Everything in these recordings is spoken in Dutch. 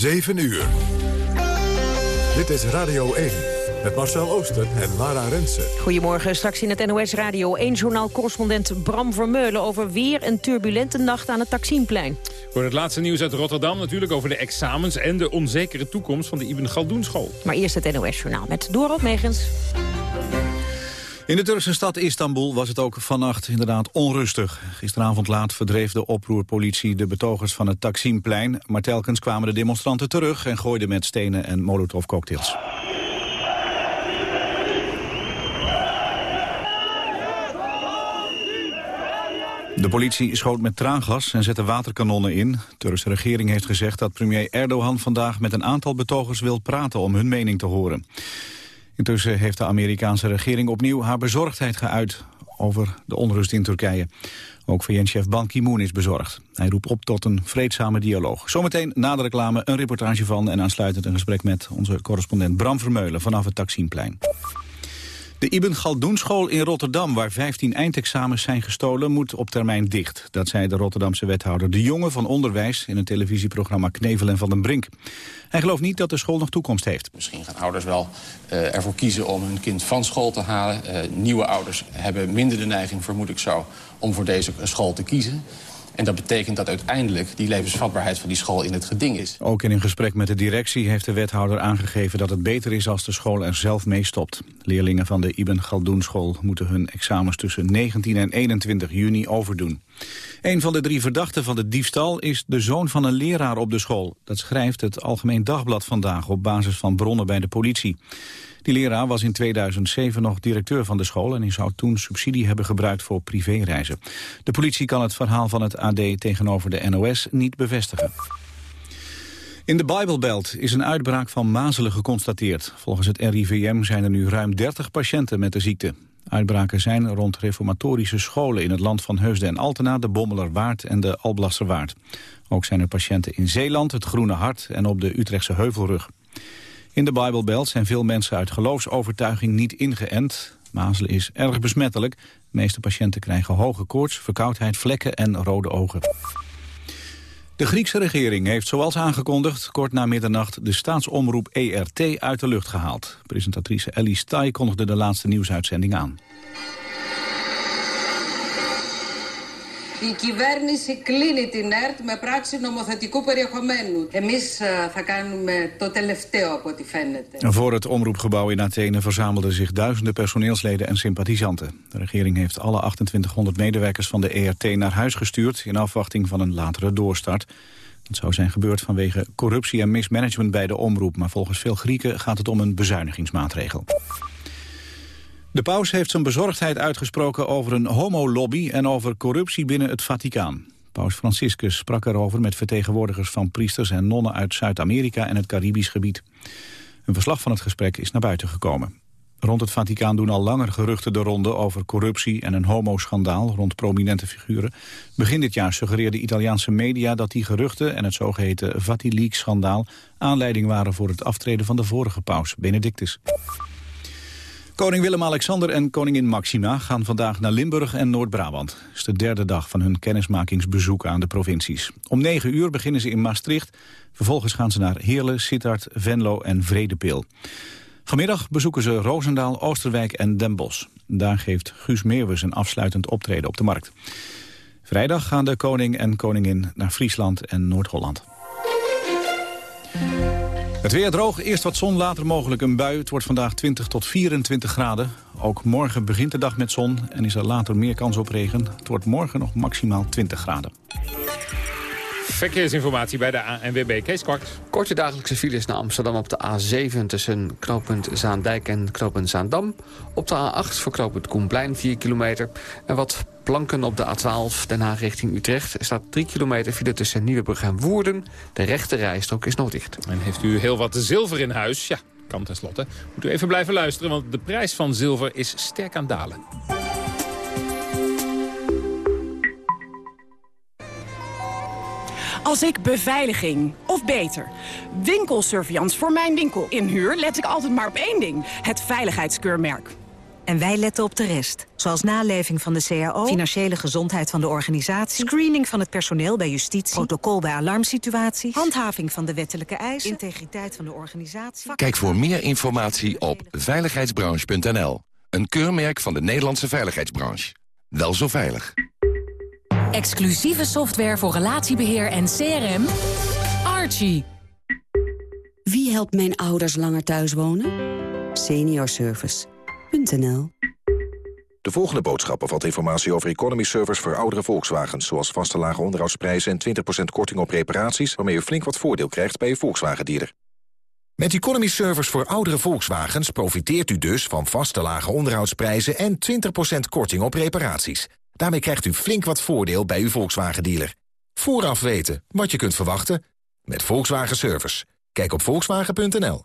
7 uur. Dit is Radio 1 met Marcel Ooster en Lara Rensen. Goedemorgen, straks in het NOS Radio 1-journaal-correspondent Bram Vermeulen... over weer een turbulente nacht aan het Taksimplein. Voor het laatste nieuws uit Rotterdam natuurlijk over de examens... en de onzekere toekomst van de Ibn Galdoen school. Maar eerst het NOS-journaal met Dorot Megens. In de Turkse stad Istanbul was het ook vannacht inderdaad onrustig. Gisteravond laat verdreef de oproerpolitie de betogers van het Taksimplein. Maar telkens kwamen de demonstranten terug en gooiden met stenen en molotovcocktails. De politie schoot met traangas en zette waterkanonnen in. De Turkse regering heeft gezegd dat premier Erdogan vandaag met een aantal betogers wil praten om hun mening te horen. Intussen heeft de Amerikaanse regering opnieuw haar bezorgdheid geuit over de onrust in Turkije. Ook VN-chef Ban Ki-moon is bezorgd. Hij roept op tot een vreedzame dialoog. Zometeen na de reclame een reportage van en aansluitend een gesprek met onze correspondent Bram Vermeulen vanaf het Taksimplein. De Ibn Galdoenschool in Rotterdam, waar 15 eindexamens zijn gestolen, moet op termijn dicht. Dat zei de Rotterdamse wethouder De Jonge van Onderwijs in het televisieprogramma Knevel en Van den Brink. Hij gelooft niet dat de school nog toekomst heeft. Misschien gaan ouders wel uh, ervoor kiezen om hun kind van school te halen. Uh, nieuwe ouders hebben minder de neiging, vermoed ik zo, om voor deze school te kiezen. En dat betekent dat uiteindelijk die levensvatbaarheid van die school in het geding is. Ook in een gesprek met de directie heeft de wethouder aangegeven dat het beter is als de school er zelf mee stopt. Leerlingen van de Ibn Galdoen school moeten hun examens tussen 19 en 21 juni overdoen. Een van de drie verdachten van de diefstal is de zoon van een leraar op de school. Dat schrijft het Algemeen Dagblad vandaag op basis van bronnen bij de politie. Die leraar was in 2007 nog directeur van de school... en zou toen subsidie hebben gebruikt voor privéreizen. De politie kan het verhaal van het AD tegenover de NOS niet bevestigen. In de Bijbelbelt is een uitbraak van mazelen geconstateerd. Volgens het RIVM zijn er nu ruim 30 patiënten met de ziekte. Uitbraken zijn rond reformatorische scholen in het land van Heusden en Altena, de Bommelerwaard en de Alblasserwaard. Ook zijn er patiënten in Zeeland, het Groene Hart en op de Utrechtse Heuvelrug. In de Bijbelbelt zijn veel mensen uit geloofsovertuiging niet ingeënt. Mazelen is erg besmettelijk. De meeste patiënten krijgen hoge koorts, verkoudheid, vlekken en rode ogen. De Griekse regering heeft zoals aangekondigd kort na middernacht de staatsomroep ERT uit de lucht gehaald. Presentatrice Ellie Stay kondigde de laatste nieuwsuitzending aan. Η κυβέρνηση κλείνει την ΕΡΤ με πράξη νομοθετικού περιεχομένου. Εμείς θα κάνουμε το τελευταίο από ό,τι φαίνεται. Voor het omroepgebouw in Athene verzamelden zich duizenden personeelsleden en sympathisanten. De regering heeft alle 2800 medewerkers van de ERT naar huis gestuurd... in afwachting van een latere doorstart. Dat zou zijn gebeurd vanwege corruptie en mismanagement bij de omroep. Maar volgens veel Grieken gaat het om een bezuinigingsmaatregel. De paus heeft zijn bezorgdheid uitgesproken over een homolobby en over corruptie binnen het Vaticaan. Paus Franciscus sprak erover met vertegenwoordigers van priesters en nonnen uit Zuid-Amerika en het Caribisch gebied. Een verslag van het gesprek is naar buiten gekomen. Rond het Vaticaan doen al langer geruchten de ronde over corruptie en een homoschandaal rond prominente figuren. Begin dit jaar suggereerde Italiaanse media dat die geruchten en het zogeheten Vatileaks-schandaal aanleiding waren voor het aftreden van de vorige paus, Benedictus. Koning Willem-Alexander en koningin Maxima gaan vandaag naar Limburg en Noord-Brabant. Het is de derde dag van hun kennismakingsbezoek aan de provincies. Om negen uur beginnen ze in Maastricht. Vervolgens gaan ze naar Heerlen, Sittard, Venlo en Vredepil. Vanmiddag bezoeken ze Roosendaal, Oosterwijk en Den Bosch. Daar geeft Guus Meeuwis een afsluitend optreden op de markt. Vrijdag gaan de koning en koningin naar Friesland en Noord-Holland. Het weer droog, eerst wat zon, later mogelijk een bui. Het wordt vandaag 20 tot 24 graden. Ook morgen begint de dag met zon en is er later meer kans op regen. Het wordt morgen nog maximaal 20 graden. Verkeersinformatie bij de ANWB. Kees Kwart. Korte dagelijkse files naar Amsterdam op de A7 tussen knooppunt Zaandijk en knooppunt Zaandam. Op de A8 voor knooppunt Koenplein 4 kilometer. En wat planken op de A12 Den Haag richting Utrecht. Er staat 3 kilometer file tussen Nieuwebrug en Woerden. De rechte rijstrook is nog dicht. En heeft u heel wat zilver in huis? Ja, kan tenslotte. Moet u even blijven luisteren, want de prijs van zilver is sterk aan het dalen. Als ik beveiliging, of beter, winkelsurveillance voor mijn winkel inhuur... let ik altijd maar op één ding, het veiligheidskeurmerk. En wij letten op de rest. Zoals naleving van de CAO, financiële gezondheid van de organisatie... screening van het personeel bij justitie, protocol bij alarmsituaties... handhaving van de wettelijke eisen, integriteit van de organisatie... Kijk voor meer informatie op veiligheidsbranche.nl. Een keurmerk van de Nederlandse veiligheidsbranche. Wel zo veilig. Exclusieve software voor relatiebeheer en CRM. Archie. Wie helpt mijn ouders langer thuis wonen? Seniorservice.nl De volgende boodschap bevat informatie over economy servers voor oudere Volkswagens... zoals vaste lage onderhoudsprijzen en 20% korting op reparaties... waarmee u flink wat voordeel krijgt bij uw Volkswagen-dealer. Met economy servers voor oudere Volkswagens profiteert u dus van vaste lage onderhoudsprijzen... en 20% korting op reparaties. Daarmee krijgt u flink wat voordeel bij uw Volkswagen-dealer. Vooraf weten wat je kunt verwachten met Volkswagen Service. Kijk op volkswagen.nl.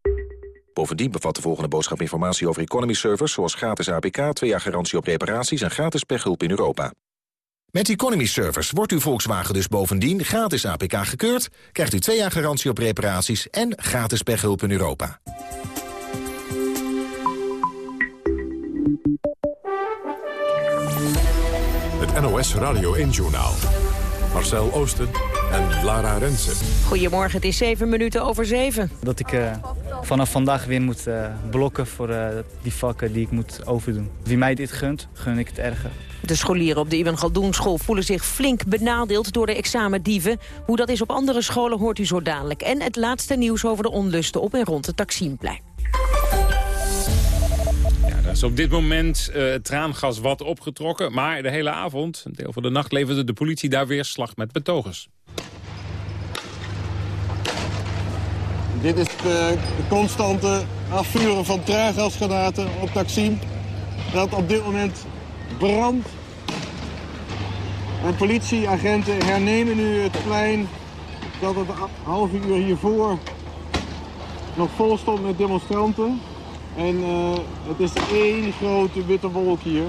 Bovendien bevat de volgende boodschap informatie over economy servers... zoals gratis APK, twee jaar garantie op reparaties en gratis pechhulp in Europa. Met Economy Servers wordt uw Volkswagen dus bovendien gratis APK gekeurd... krijgt u twee jaar garantie op reparaties en gratis pechhulp in Europa. Het NOS Radio 1-journaal. Marcel Oosten en Lara Rensen. Goedemorgen, het is zeven minuten over zeven. Dat ik uh, vanaf vandaag weer moet uh, blokken voor uh, die vakken die ik moet overdoen. Wie mij dit gunt, gun ik het erger. De scholieren op de Iwan Galdoenschool voelen zich flink benadeeld door de examendieven. Hoe dat is op andere scholen hoort u zo dadelijk. En het laatste nieuws over de onlusten op en rond het Taksiemplein. Op dit moment uh, traangas wat opgetrokken. Maar de hele avond, een deel van de nacht, leverde de politie daar weer slag met betogers. Dit is de constante afvuren van traangasgranaten op Taksim. Dat op dit moment brandt. En politieagenten hernemen nu het plein dat het half uur hiervoor nog vol stond met demonstranten. En uh, het is één grote witte wolk hier.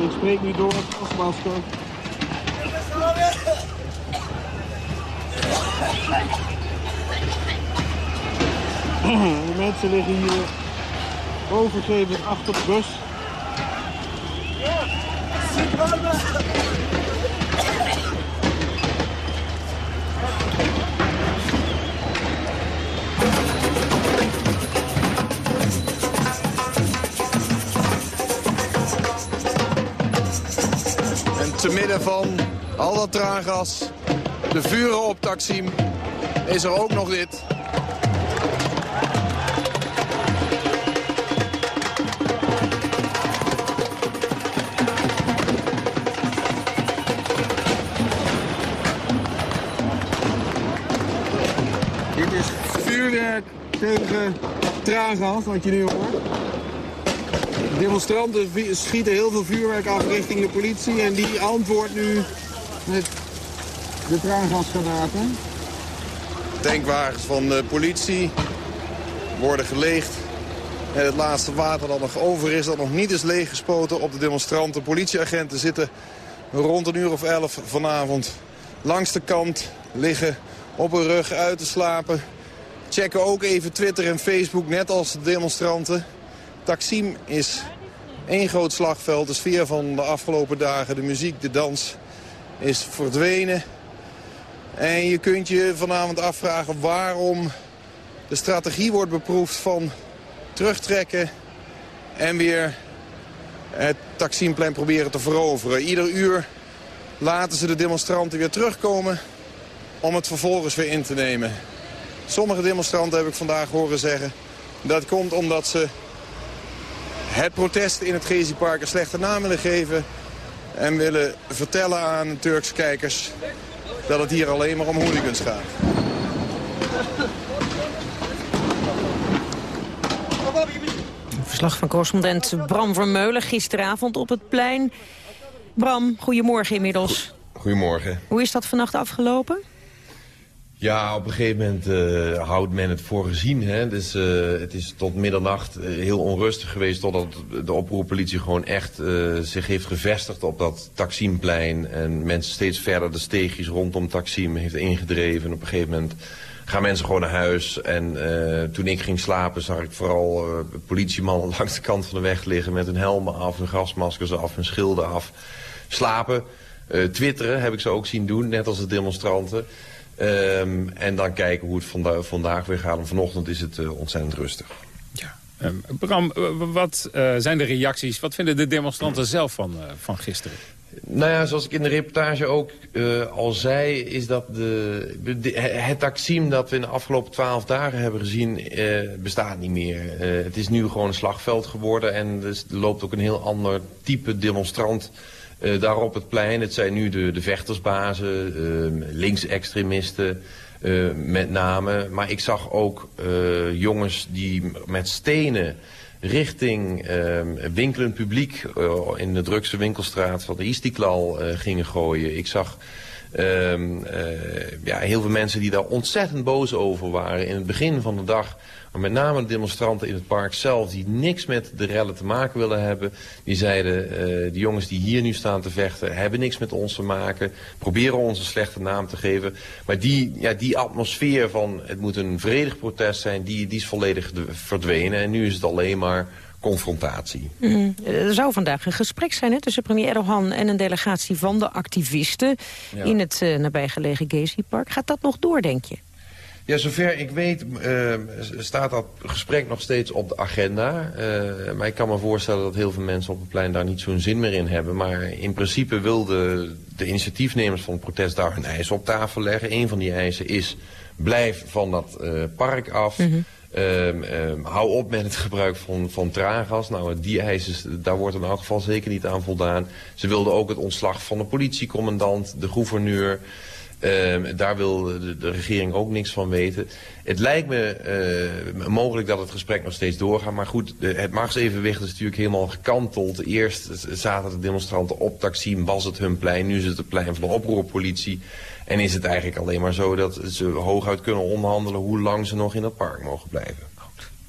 Ik spreek nu door het gasmasker. De mensen liggen hier overgeven achter de bus. te van al dat traangas, de vuren op Taksim, is er ook nog dit. Dit is vuurwerk tegen traangas, wat je nu hoort. Demonstranten schieten heel veel vuurwerk af richting de politie. En die antwoordt nu met de traangasgranaten. Tankwagens van de politie worden geleegd. En het laatste water dat nog over is, dat nog niet is leeggespoten op de demonstranten. Politieagenten zitten rond een uur of elf vanavond langs de kant liggen op hun rug uit te slapen. Checken ook even Twitter en Facebook, net als de demonstranten. Taksim is één groot slagveld. De sfeer van de afgelopen dagen, de muziek, de dans is verdwenen. En je kunt je vanavond afvragen waarom de strategie wordt beproefd van terugtrekken en weer het Taksimplein proberen te veroveren. Ieder uur laten ze de demonstranten weer terugkomen om het vervolgens weer in te nemen. Sommige demonstranten heb ik vandaag horen zeggen... dat komt omdat ze het protest in het Gezi-park een slechte naam willen geven... en willen vertellen aan Turkse kijkers dat het hier alleen maar om hooligans gaat. Verslag van correspondent Bram Vermeulen gisteravond op het plein. Bram, goedemorgen inmiddels. Goedemorgen. Hoe is dat vannacht afgelopen? Ja, op een gegeven moment uh, houdt men het voor gezien. Hè? Dus, uh, het is tot middernacht uh, heel onrustig geweest... totdat de oproerpolitie gewoon echt zich heeft gevestigd op dat Taksimplein... en mensen steeds verder de steegjes rondom Taksim heeft ingedreven. En op een gegeven moment gaan mensen gewoon naar huis. En toen ik ging slapen zag ik vooral politiemannen langs de kant van de weg liggen... met hun helmen af, hun gasmaskers af, hun schilden af. Slapen, twitteren heb ik ze ook zien doen, net als de demonstranten... Um, en dan kijken hoe het vanda vandaag weer gaat. En vanochtend is het uh, ontzettend rustig. Ja. Um, Bram, wat uh, zijn de reacties? Wat vinden de demonstranten zelf van, uh, van gisteren? Nou ja, zoals ik in de reportage ook al zei... is dat de, de, het taxiem dat we in de afgelopen twaalf dagen hebben gezien... bestaat niet meer. het is nu gewoon een slagveld geworden... en dus er loopt ook een heel ander type demonstrant uh, daar op het plein. Het zijn nu de, de vechtersbazen, uh, linksextremisten uh, met name. Maar ik zag ook jongens die met stenen richting winkelend publiek in de drukste winkelstraat van de Istiklal gingen gooien. Ik zag um, ja, heel veel mensen die daar ontzettend boos over waren in het begin van de dag maar met name de demonstranten in het park zelf... die niks met de rellen te maken willen hebben. Die zeiden, uh, de jongens die hier nu staan te vechten... hebben niks met ons te maken. Proberen ons een slechte naam te geven. Maar die, ja, die atmosfeer van het moet een vredig protest zijn... die, die is volledig verdwenen. En nu is het alleen maar confrontatie. Mm. Er zou vandaag een gesprek zijn hè, tussen premier Erdogan en een delegatie van de activisten... Ja. in het uh, nabijgelegen Gezi-park. Gaat dat nog door, denk je? Ja, zover ik weet uh, staat dat gesprek nog steeds op de agenda. Uh, maar ik kan me voorstellen dat heel veel mensen op het plein daar niet zo'n zin meer in hebben. Maar in principe wilden de initiatiefnemers van het protest daar hun eisen op tafel leggen. Een van die eisen is, blijf van dat uh, park af. Mm -hmm. Um, um, hou op met het gebruik van, van traangas. Nou, die eisen, daar wordt in elk geval zeker niet aan voldaan. Ze wilden ook het ontslag van de politiecommandant, de gouverneur... Uh, daar wil de, de, regering ook niks van weten. Het lijkt me uh, mogelijk dat het gesprek nog steeds doorgaat. Maar goed, de, het machtsevenwicht is natuurlijk helemaal gekanteld. Eerst zaten de demonstranten op Taksim, was het hun plein. Nu is het het plein van de oproerpolitie. En is het eigenlijk alleen maar zo dat ze hooguit kunnen onderhandelen... hoe lang ze nog in het park mogen blijven.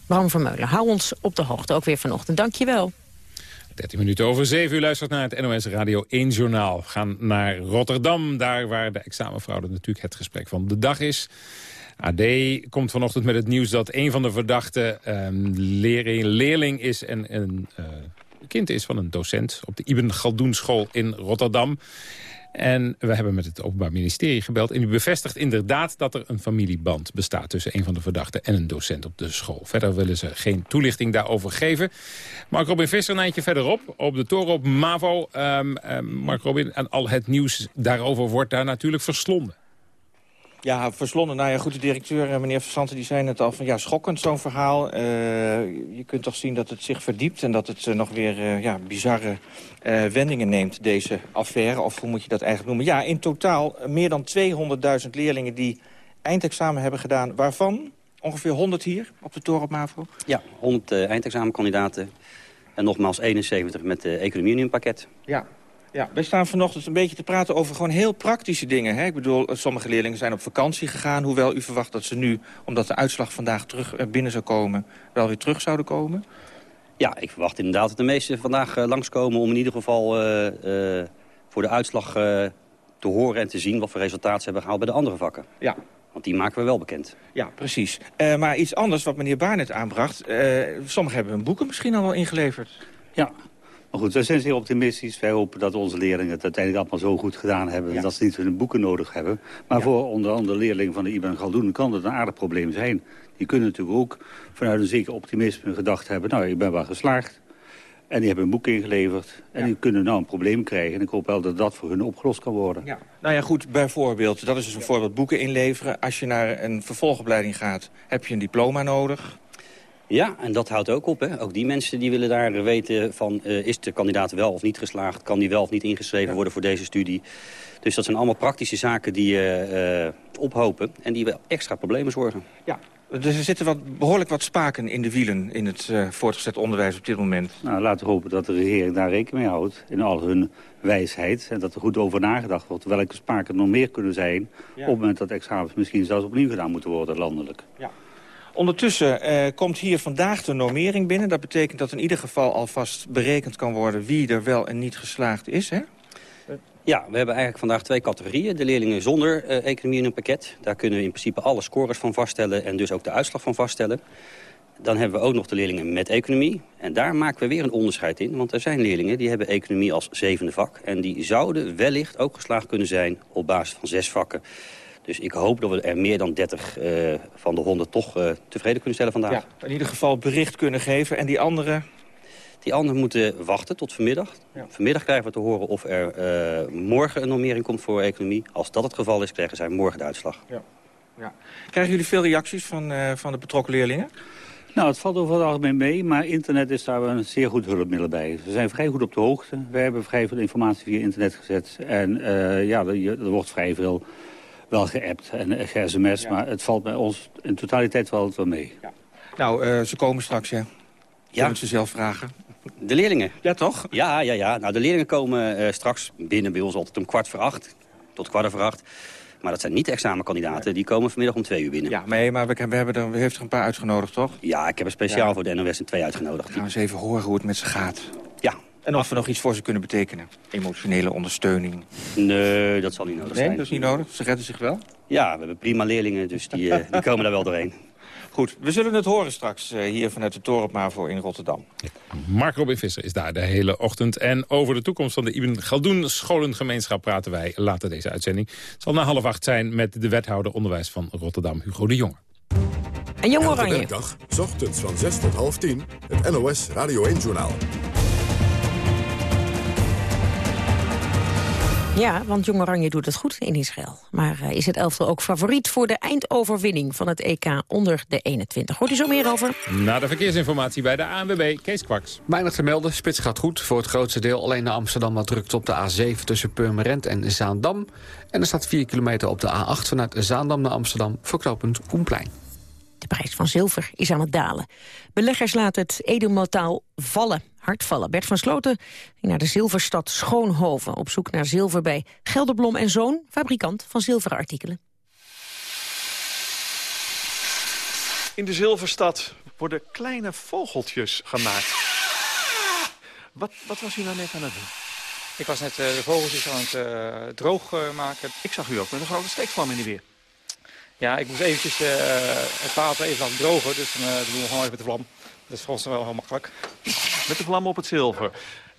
Bram Vermeulen, hou ons op de hoogte, ook weer vanochtend. Dank je wel. 13 minuten over 7 u luistert naar het NOS Radio 1 Journaal. We gaan naar Rotterdam, daar waar de examenfraude natuurlijk het gesprek van de dag is. AD komt vanochtend met het nieuws dat een van de verdachten um, leerling, leerling is en een uh, kind is van een docent op de Ibn Galdoen school in Rotterdam. En we hebben met het Openbaar Ministerie gebeld. En u bevestigt inderdaad dat er een familieband bestaat... tussen een van de verdachten en een docent op de school. Verder willen ze geen toelichting daarover geven. Mark Robin Visser een eindje verderop. Op de toren op MAVO. Um, Mark Robin, en al het nieuws daarover wordt daar natuurlijk verslonden. Ja, verslonden. Nou ja, goed, de directeur, eh, meneer Versante, die zei net al van... ja, schokkend zo'n verhaal. Uh, je kunt toch zien dat het zich verdiept... en dat het uh, nog weer uh, ja, bizarre wendingen neemt, deze affaire. Of hoe moet je dat eigenlijk noemen? Ja, in totaal meer dan 200.000 leerlingen die eindexamen hebben gedaan. Waarvan ongeveer 100 hier op de toren op MAVO? Ja, 100 eindexamenkandidaten. En nogmaals 71 met de economie pakket. Ja, ja, wij staan vanochtend een beetje te praten over gewoon heel praktische dingen. Hè? Ik bedoel, sommige leerlingen zijn op vakantie gegaan... hoewel u verwacht dat ze nu, omdat de uitslag vandaag terug eh, binnen zou komen... wel weer terug zouden komen. Ja, ik verwacht inderdaad dat de meesten vandaag uh, langskomen... om in ieder geval uh, uh, voor de uitslag te horen en te zien... wat voor resultaten ze hebben gehaald bij de andere vakken. Ja, want die maken we wel bekend. Ja, precies. Uh, maar iets anders wat meneer Barnet aanbracht. Uh, sommigen hebben hun boeken misschien al wel ingeleverd. Ja, maar goed, wij zijn zeer optimistisch. Wij hopen dat onze leerlingen het uiteindelijk allemaal zo goed gedaan hebben... Ja. dat ze niet hun boeken nodig hebben. Maar ja. voor onder andere leerlingen van de Ibn Galdoen kan het een aardig probleem zijn. Die kunnen natuurlijk ook vanuit een zeker optimisme gedacht hebben... nou, ik ben wel geslaagd. En die hebben een boek ingeleverd. En ja. die kunnen nou een probleem krijgen. En ik hoop wel dat dat voor hun opgelost kan worden. Ja. Nou ja, goed, bijvoorbeeld, dat is dus een voorbeeld boeken inleveren. Als je naar een vervolgopleiding gaat, heb je een diploma nodig. Ja, en dat houdt ook op. Hè. Ook die mensen die willen daar weten van... Uh, is de kandidaat wel of niet geslaagd? Kan die wel of niet ingeschreven ja. worden voor deze studie? Dus dat zijn allemaal praktische zaken die uh, uh, ophopen... en die wel extra problemen zorgen. Ja, Dus er zitten wat, behoorlijk wat spaken in de wielen in het uh, voortgezet onderwijs op dit moment. Nou, laten we hopen dat de regering daar rekening mee houdt in al hun wijsheid. En dat er goed over nagedacht wordt welke spaken nog meer kunnen zijn... op het moment dat examens misschien zelfs opnieuw gedaan moeten worden landelijk. Ja. Ondertussen uh, komt hier vandaag de normering binnen. Dat betekent dat in ieder geval alvast berekend kan worden... wie er wel en niet geslaagd is, hè? Ja, we hebben eigenlijk vandaag twee categorieën. De leerlingen zonder uh, economie in een pakket. Daar kunnen we in principe alle scores van vaststellen... en dus ook de uitslag van vaststellen. Dan hebben we ook nog de leerlingen met economie. En daar maken we weer een onderscheid in. Want er zijn leerlingen die hebben economie als zevende vak. En die zouden wellicht ook geslaagd kunnen zijn op basis van zes vakken. Dus ik hoop dat we er meer dan 30 uh, van de 100 toch uh, tevreden kunnen stellen vandaag. Ja, in ieder geval bericht kunnen geven. En die anderen? Die anderen moeten wachten tot vanmiddag. Ja. Vanmiddag krijgen we te horen of er uh, morgen een normering komt voor economie. Als dat het geval is, krijgen zij morgen de uitslag. Ja. Ja. Krijgen jullie veel reacties van, van de betrokken leerlingen? Nou, het valt over het algemeen mee, maar internet is daar een zeer goed hulpmiddel bij. We zijn vrij goed op de hoogte. We hebben vrij veel informatie via internet gezet. En ja, er, er wordt vrij veel wel geappt en ge-sms, ja. maar het valt bij ons in totaliteit wel, wel mee. Ja. Nou, uh, ze komen straks, hè? Ja. ze zelf vragen? De leerlingen. Ja, toch? Ja, ja, ja. Nou, de leerlingen komen uh, straks binnen bij ons altijd om kwart voor acht. Tot kwart voor acht. Maar dat zijn niet de examenkandidaten. Die komen vanmiddag om twee uur binnen. Ja, nee, maar we, we hebben er, we heeft er een paar uitgenodigd, toch? Ja, ik heb er speciaal ja. voor de NOS een twee uitgenodigd. Gaan we eens even horen hoe het met ze gaat. En of we nog iets voor ze kunnen betekenen. Emotionele ondersteuning. Nee, dat zal niet nodig nee, zijn. Nee, dat is niet nodig? Ze redden zich wel? Ja, we hebben prima leerlingen, dus die, uh, die komen daar wel doorheen. Goed, we zullen het horen straks uh, hier vanuit de Toren Mavo in Rotterdam. Mark Robin Visser is daar de hele ochtend. En over de toekomst van de Ibn Galdoen scholengemeenschap praten wij later deze uitzending. Het zal na half acht zijn met de wethouder onderwijs van Rotterdam, Hugo de Jonge. En Jong Oranje. Elke dag, ochtends van 6 tot half 10, het NOS Radio 1-journaal. Ja, want Jong Oranje doet het goed in Israël. Maar uh, is het elftal ook favoriet voor de eindoverwinning van het EK onder de 21? Hoort u zo meer over? Na de verkeersinformatie bij de ANWB, Kees Kwaks. Weinig te melden, spits gaat goed. Voor het grootste deel alleen naar Amsterdam wat drukt op de A7 tussen Purmerend en Zaandam. En er staat 4 kilometer op de A8 vanuit Zaandam naar Amsterdam voor knooppunt Koenplein. De prijs van zilver is aan het dalen. Beleggers laten het edelmetaal vallen, hard vallen. Bert van Sloten ging naar de zilverstad Schoonhoven... op zoek naar zilver bij Gelderblom en Zoon, fabrikant van zilveren artikelen. In de zilverstad worden kleine vogeltjes gemaakt. Wat, wat was u nou net aan het doen? Ik was net uh, de vogeltjes aan het uh, droog uh, maken. Ik zag u ook met een grote steekvlam in de weer. Ja, ik moest eventjes uh, het water even laten drogen, dus dan uh, doen we gewoon even met de vlam. Dat is voor ons wel heel makkelijk. Met de vlam op het zilver.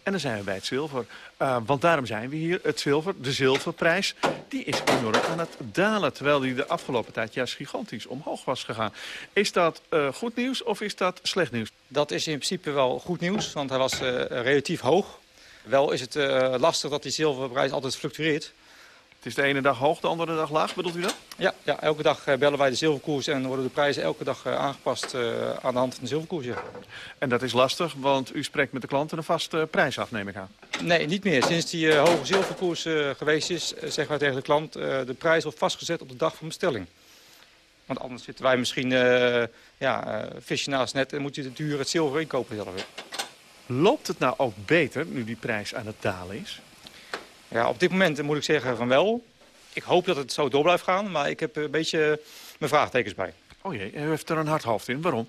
En dan zijn we bij het zilver. Uh, want daarom zijn we hier. Het zilver, de zilverprijs, die is enorm aan het dalen. Terwijl die de afgelopen tijd juist gigantisch omhoog was gegaan. Is dat uh, goed nieuws of is dat slecht nieuws? Dat is in principe wel goed nieuws, want hij was uh, relatief hoog. Wel is het lastig dat die zilverprijs altijd fluctueert. Het is de ene dag hoog, de andere dag laag, bedoelt u dat? Ja, ja elke dag bellen wij de zilverkoers en worden de prijzen elke dag aangepast uh, aan de hand van de zilverkoers. Ja. En dat is lastig, want u spreekt met de klanten een vaste prijs af, neem ik aan. Nee, niet meer. Sinds die uh, hoge zilverkoers uh, geweest is, zeggen wij tegen de klant, de prijs wordt vastgezet op de dag van bestelling. Want anders zitten wij misschien ja, visje naast net en moet je de duur het zilver inkopen zelf weer. Loopt het nou ook beter, nu die prijs aan het dalen is? Ja, op dit moment moet ik zeggen van wel. Ik hoop dat het zo door blijft gaan, maar ik heb een beetje mijn vraagtekens bij. Oh jee, u heeft er een hard hoofd in. Waarom?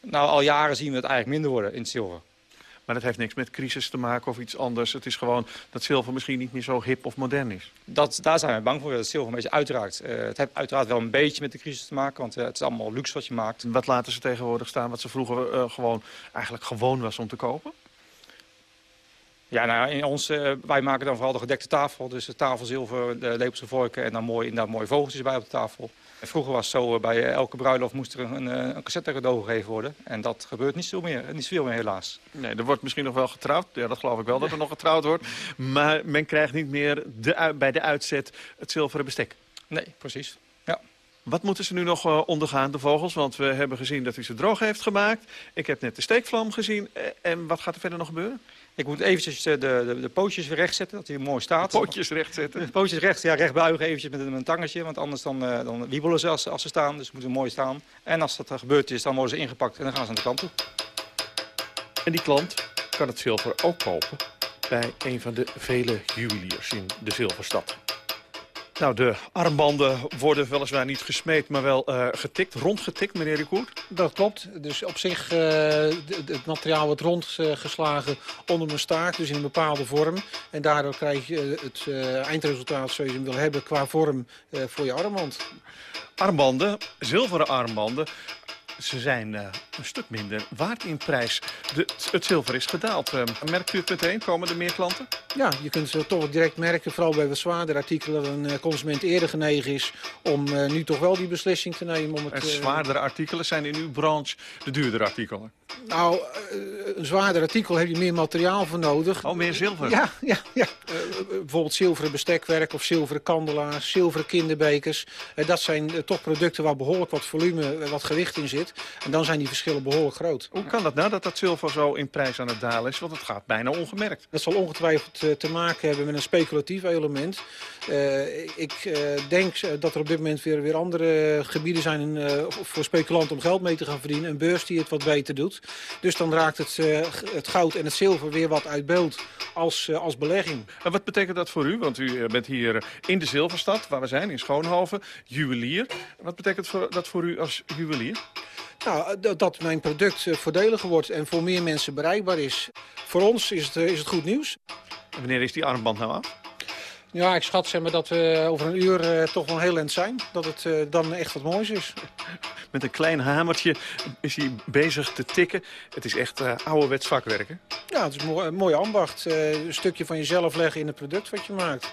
Nou, al jaren zien we het eigenlijk minder worden in het zilver. Maar dat heeft niks met crisis te maken of iets anders. Het is gewoon dat zilver misschien niet meer zo hip of modern is. Dat, daar zijn we bang voor, dat het zilver een beetje uiteraard. Uh, het heeft uiteraard wel een beetje met de crisis te maken, want uh, het is allemaal luxe wat je maakt. Wat laten ze tegenwoordig staan wat ze vroeger uh, gewoon, eigenlijk gewoon was om te kopen? Ja, nou, in ons, uh, wij maken dan vooral de gedekte tafel. Dus de tafelzilver, de lepels en vorken en dan mooi, inderdaad mooie vogeltjes bij op de tafel. En vroeger was het zo, uh, bij elke bruiloft moest er een, een, een cassette cadeau gegeven worden. En dat gebeurt niet, zo meer, niet zoveel meer helaas. Nee, er wordt misschien nog wel getrouwd. Ja, dat geloof ik wel dat er nog getrouwd wordt. Maar men krijgt niet meer de, bij de uitzet het zilveren bestek. Nee, precies. Ja. Wat moeten ze nu nog ondergaan, de vogels? Want we hebben gezien dat u ze droog heeft gemaakt. Ik heb net de steekvlam gezien. en wat gaat er verder nog gebeuren? Ik moet eventjes de, de, de pootjes weer recht zetten, dat hij mooi staat. De pootjes recht zetten? De pootjes recht, ja, recht buigen eventjes met een, tangetje. Want anders dan, dan wiebelen ze als, als, ze staan. Dus ze moeten mooi staan. En als dat gebeurd is, dan worden ze ingepakt en dan gaan ze aan de kant toe. En die klant kan het zilver ook kopen bij een van de vele juweliers in de Zilverstad. Nou, de armbanden worden weliswaar niet gesmeed, maar wel uh, getikt, rondgetikt, meneer de. Dat klopt. Dus op zich, uh, het materiaal wordt rondgeslagen onder mijn staart, dus in een bepaalde vorm. En daardoor krijg je het uh, eindresultaat zoals je hem wil hebben qua vorm voor je armband. Armbanden, zilveren armbanden, ze zijn uh, een stuk minder waard in prijs. De, het zilver is gedaald. Uh, merkt u het meteen? Komen er meer klanten? Ja, je kunt ze toch direct merken, vooral bij wat zwaardere artikelen... dat een uh, consument eerder genegen is om nu toch wel die beslissing te nemen. Om het, en zwaardere artikelen zijn in uw branche de duurdere artikelen? Nou, een zwaarder artikel heb je meer materiaal voor nodig. Oh, meer zilver? Ja, ja, ja. bijvoorbeeld zilveren bestekwerk of zilveren kandelaars, zilveren kinderbekers. dat zijn toch producten waar behoorlijk wat volume, wat gewicht in zit. En dan zijn die verschillen behoorlijk groot. Hoe kan dat nou dat dat zilver zo in prijs aan het dalen is? Want het gaat bijna ongemerkt. Dat zal ongetwijfeld eh, te maken hebben met een speculatief element. Uh, ik uh, denk dat er op dit moment weer, weer andere gebieden zijn uh, voor speculanten om geld mee te gaan verdienen. Een beurs die het wat beter doet. Dus dan raakt het, het goud en het zilver weer wat uit beeld als, als belegging. En wat betekent dat voor u? Want u bent hier in de Zilverstad, waar we zijn, in Schoonhoven, juwelier. Wat betekent dat voor u als juwelier? Nou, dat mijn product voordeliger wordt en voor meer mensen bereikbaar is. Voor ons is het, is het goed nieuws. En wanneer is die armband nou af? Ja, ik schat zeg maar, dat we over een uur uh, toch wel heel eind zijn. Dat het uh, dan echt wat moois is. Met een klein hamertje is hij bezig te tikken. Het is echt uh, ouderwets vakwerk, hè? Ja, het is een mooie ambacht. een stukje van jezelf leggen in het product wat je maakt.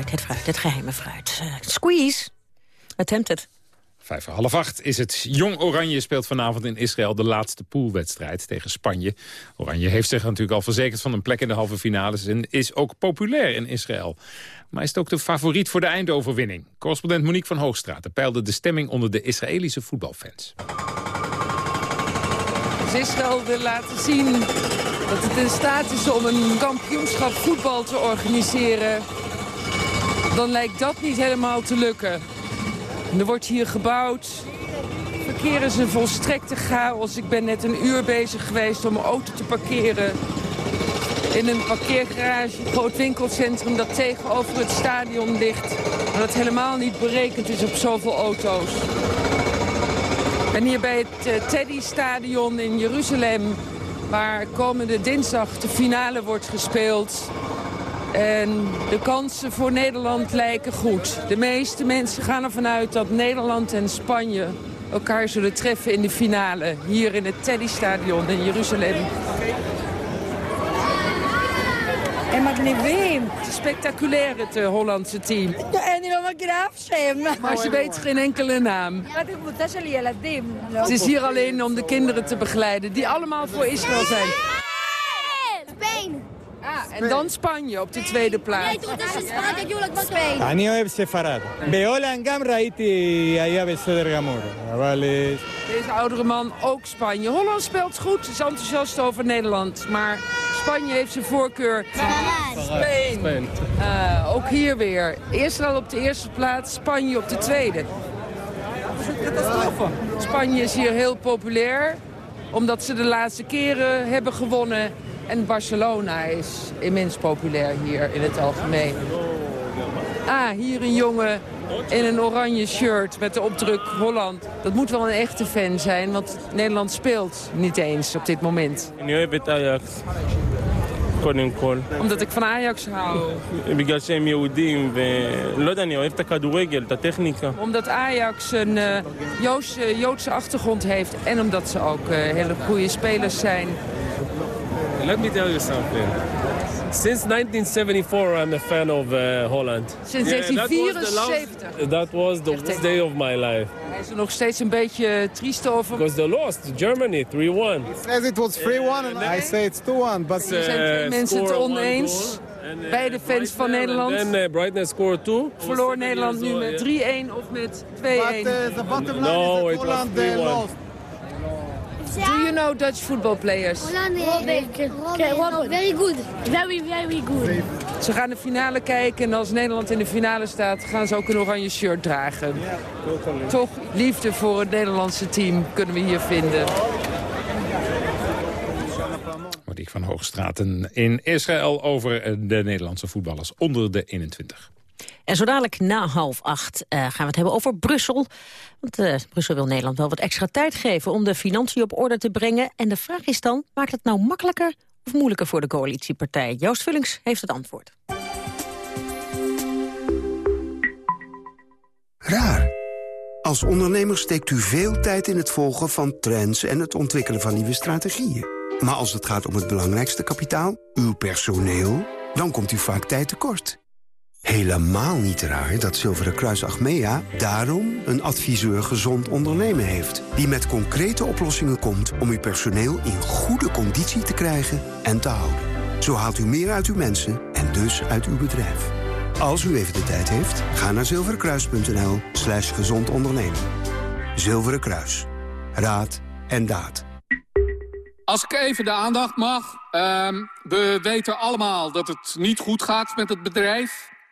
Fruit, het fruit, het geheime fruit. Uh, squeeze. Attempted. Vijf voor half acht is het. Jong Oranje speelt vanavond in Israël de laatste poolwedstrijd tegen Spanje. Oranje heeft zich natuurlijk al verzekerd van een plek in de halve finales... en is ook populair in Israël. Maar is het ook de favoriet voor de eindoverwinning? Correspondent Monique van Hoogstraat peilde de stemming onder de Israëlische voetbalfans. Israël wil laten zien dat het in staat is om een kampioenschap voetbal te organiseren... dan lijkt dat niet helemaal te lukken. Er wordt hier gebouwd. Verkeer is een volstrekte chaos. Ik ben net een uur bezig geweest om mijn auto te parkeren. In een parkeergarage, een groot winkelcentrum dat tegenover het stadion ligt. Maar dat helemaal niet berekend is op zoveel auto's. En hier bij het uh, Teddy-stadion in Jeruzalem... waar komende dinsdag de finale wordt gespeeld... En de kansen voor Nederland lijken goed. De meeste mensen gaan ervan uit dat Nederland en Spanje elkaar zullen treffen in de finale. Hier in het Teddy-stadion in Jeruzalem. En mag niet ween. Spectaculair het uh, Hollandse team. En die Maar ze weet geen enkele naam. Ze is hier alleen om de kinderen te begeleiden, die allemaal voor Israël zijn. Spain! Ah, en dan Spanje op de tweede plaats. Nee, tot is Spanje, jullie wat Spanje. Anio heeft Sefarad. Beola en Gamraiti, eh, Deze oudere man ook Spanje. Holland speelt goed, is enthousiast over Nederland. Maar Spanje heeft zijn voorkeur. Spanje. Uh, ook hier weer. Eerst al op de eerste plaats, Spanje op de tweede. Spanje is hier heel populair. Omdat ze de laatste keren hebben gewonnen en Barcelona is immens populair hier in het algemeen. Ah, hier een jongen in een oranje shirt met de opdruk Holland. Dat moet wel een echte fan zijn, want Nederland speelt niet eens op dit moment. Ajax. Omdat ik van Ajax hou. Omdat Ajax een uh, Joodse, Joodse achtergrond heeft en omdat ze ook uh, hele goede spelers zijn. Let me tell you something. Since 1974 I'm a fan of uh, Holland. Sinds 1974? that was the worst day of my life. Hij is er nog steeds een beetje triest over. Because they lost Germany 3-1. He says it was 3-1 and I say it's 2-1. But er zijn twee mensen het oneens. Uh, Beide fans van Nederland. En uh, Brightness scored 2. Verloor Nederland nu met 3-1 of met 2-1? But uh, the bottom line no, is that Holland lost. Do you know Dutch football players? Very good. Very, very good. Ze gaan de finale kijken en als Nederland in de finale staat... gaan ze ook een oranje shirt dragen. Toch liefde voor het Nederlandse team kunnen we hier vinden. Monique van Hoogstraten in Israël over de Nederlandse voetballers onder de 21. En zo dadelijk na half acht uh, gaan we het hebben over Brussel. Want uh, Brussel wil Nederland wel wat extra tijd geven om de financiën op orde te brengen. En de vraag is dan, maakt het nou makkelijker of moeilijker voor de coalitiepartij? Joost Vullings heeft het antwoord. Raar. Als ondernemer steekt u veel tijd in het volgen van trends en het ontwikkelen van nieuwe strategieën. Maar als het gaat om het belangrijkste kapitaal, uw personeel, dan komt u vaak tijd tekort. Helemaal niet raar dat Zilveren Kruis Achmea daarom een adviseur gezond ondernemen heeft. Die met concrete oplossingen komt om uw personeel in goede conditie te krijgen en te houden. Zo haalt u meer uit uw mensen en dus uit uw bedrijf. Als u even de tijd heeft, ga naar zilverenkruis.nl slash gezond ondernemen. Zilveren Kruis. Raad en daad. Als ik even de aandacht mag. Uh, we weten allemaal dat het niet goed gaat met het bedrijf.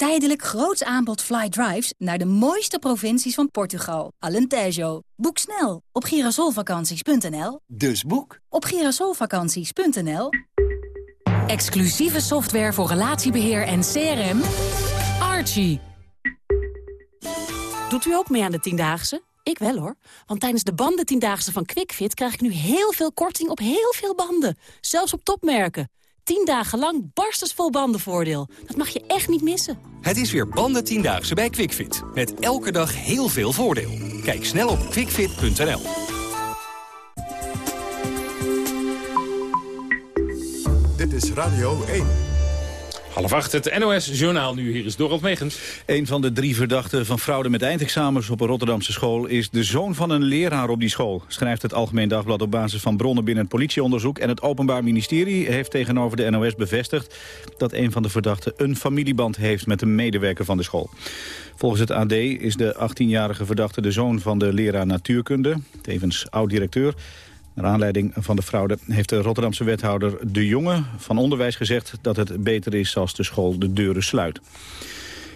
Tijdelijk groots aanbod fly drives naar de mooiste provincies van Portugal. Alentejo. Boek snel op girasolvakanties.nl. Dus boek op girasolvakanties.nl. Exclusieve software voor relatiebeheer en CRM. Archie. Doet u ook mee aan de Tiendaagse? Ik wel hoor, want tijdens de bandentiendaagse van QuickFit... krijg ik nu heel veel korting op heel veel banden. Zelfs op topmerken. 10 dagen lang barstensvol bandenvoordeel. Dat mag je echt niet missen. Het is weer banden tiendaagse bij QuickFit. Met elke dag heel veel voordeel. Kijk snel op quickfit.nl. Dit is Radio 1. Half acht, het NOS-journaal nu. Hier is Dorot Megens. Een van de drie verdachten van fraude met eindexamens op een Rotterdamse school... is de zoon van een leraar op die school, schrijft het Algemeen Dagblad... op basis van bronnen binnen het politieonderzoek. En het Openbaar Ministerie heeft tegenover de NOS bevestigd... dat een van de verdachten een familieband heeft met een medewerker van de school. Volgens het AD is de 18-jarige verdachte de zoon van de leraar natuurkunde... tevens oud-directeur... Naar aanleiding van de fraude heeft de Rotterdamse wethouder De Jonge van Onderwijs gezegd dat het beter is als de school de deuren sluit.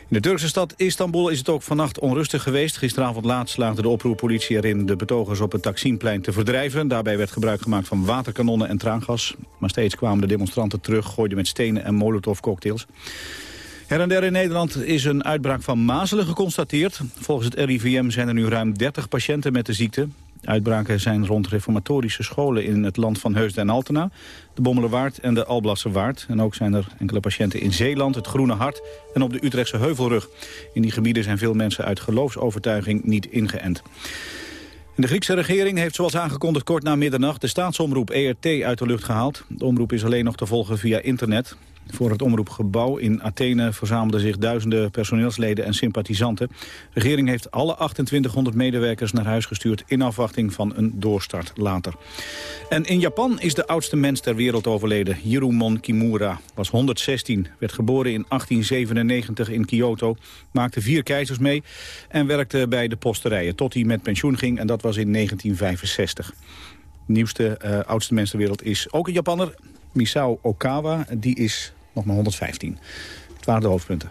In de Turkse stad Istanbul is het ook vannacht onrustig geweest. Gisteravond laat slaagde de oproerpolitie erin de betogers op het Taksimplein te verdrijven. Daarbij werd gebruik gemaakt van waterkanonnen en traangas. Maar steeds kwamen de demonstranten terug, gooiden met stenen en molotovcocktails. Her en der in Nederland is een uitbraak van mazelen geconstateerd. Volgens het RIVM zijn er nu ruim 30 patiënten met de ziekte. Uitbraken zijn rond reformatorische scholen in het land van Heusden en Altena, de Bommelerwaard en de Alblasserwaard. En ook zijn er enkele patiënten in Zeeland, het Groene Hart en op de Utrechtse Heuvelrug. In die gebieden zijn veel mensen uit geloofsovertuiging niet ingeënt. de Griekse regering heeft zoals aangekondigd kort na middernacht de staatsomroep ERT uit de lucht gehaald. De omroep is alleen nog te volgen via internet. Voor het omroepgebouw in Athene verzamelden zich duizenden personeelsleden en sympathisanten. De regering heeft alle 2800 medewerkers naar huis gestuurd in afwachting van een doorstart later. En in Japan is de oudste mens ter wereld overleden. Hirumon Kimura was 116, werd geboren in 1897 in Kyoto, maakte vier keizers mee en werkte bij de posterijen tot hij met pensioen ging en dat was in 1965. De nieuwste, uh, oudste mens ter wereld is ook een Japanner, Misao Okawa. Die is nog maar 115. Het waren de hoofdpunten.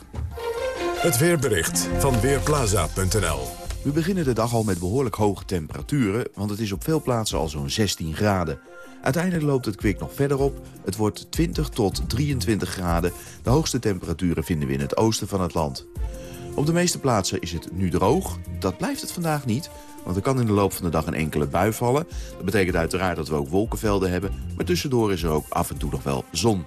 Het weerbericht van Weerplaza.nl We beginnen de dag al met behoorlijk hoge temperaturen... want het is op veel plaatsen al zo'n 16 graden. Uiteindelijk loopt het kwik nog verder op. Het wordt 20 tot 23 graden. De hoogste temperaturen vinden we in het oosten van het land. Op de meeste plaatsen is het nu droog. Dat blijft het vandaag niet, want er kan in de loop van de dag een enkele bui vallen. Dat betekent uiteraard dat we ook wolkenvelden hebben, maar tussendoor is er ook af en toe nog wel zon.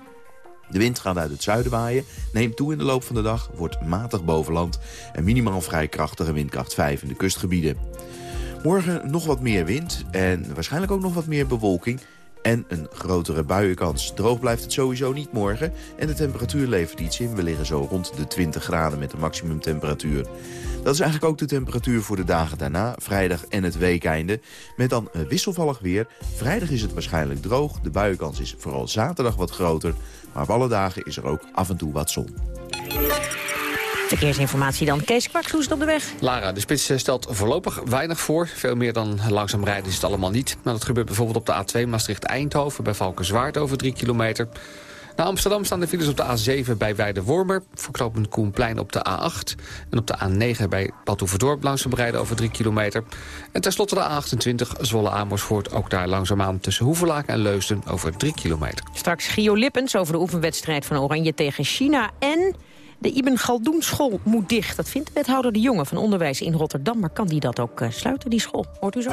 De wind gaat uit het zuiden waaien, neemt toe in de loop van de dag, wordt matig boven land... en minimaal vrij krachtige windkracht 5 in de kustgebieden. Morgen nog wat meer wind en waarschijnlijk ook nog wat meer bewolking en een grotere buienkans. Droog blijft het sowieso niet morgen en de temperatuur levert iets in. We liggen zo rond de 20 graden met de maximumtemperatuur. Dat is eigenlijk ook de temperatuur voor de dagen daarna, vrijdag en het weekeinde. Met dan wisselvallig weer. Vrijdag is het waarschijnlijk droog, de buienkans is vooral zaterdag wat groter. Maar op alle dagen is er ook af en toe wat zon. Verkeersinformatie dan. Kees Kwaks, hoe is het op de weg? Lara, de spits eh, stelt voorlopig weinig voor. Veel meer dan langzaam rijden is het allemaal niet. Maar dat gebeurt bijvoorbeeld op de A2 Maastricht-Eindhoven... bij Valkenswaard over 3 kilometer. Naar Amsterdam staan de files op de A7 bij Weide-Wormer... voor Koenplein op de A8... en op de A9 bij Badhoevedorp langzaam rijden over 3 kilometer. En tenslotte de A28 Zwolle-Amersfoort... ook daar langzaamaan tussen Hoevelaak en Leusden over 3 kilometer. Straks Gio Lippens over de oefenwedstrijd van Oranje tegen China... en de Ibn Galdoen school moet dicht. Dat vindt wethouder De Jonge van Onderwijs in Rotterdam. Maar kan die dat ook uh, sluiten, die school? Hoort u zo?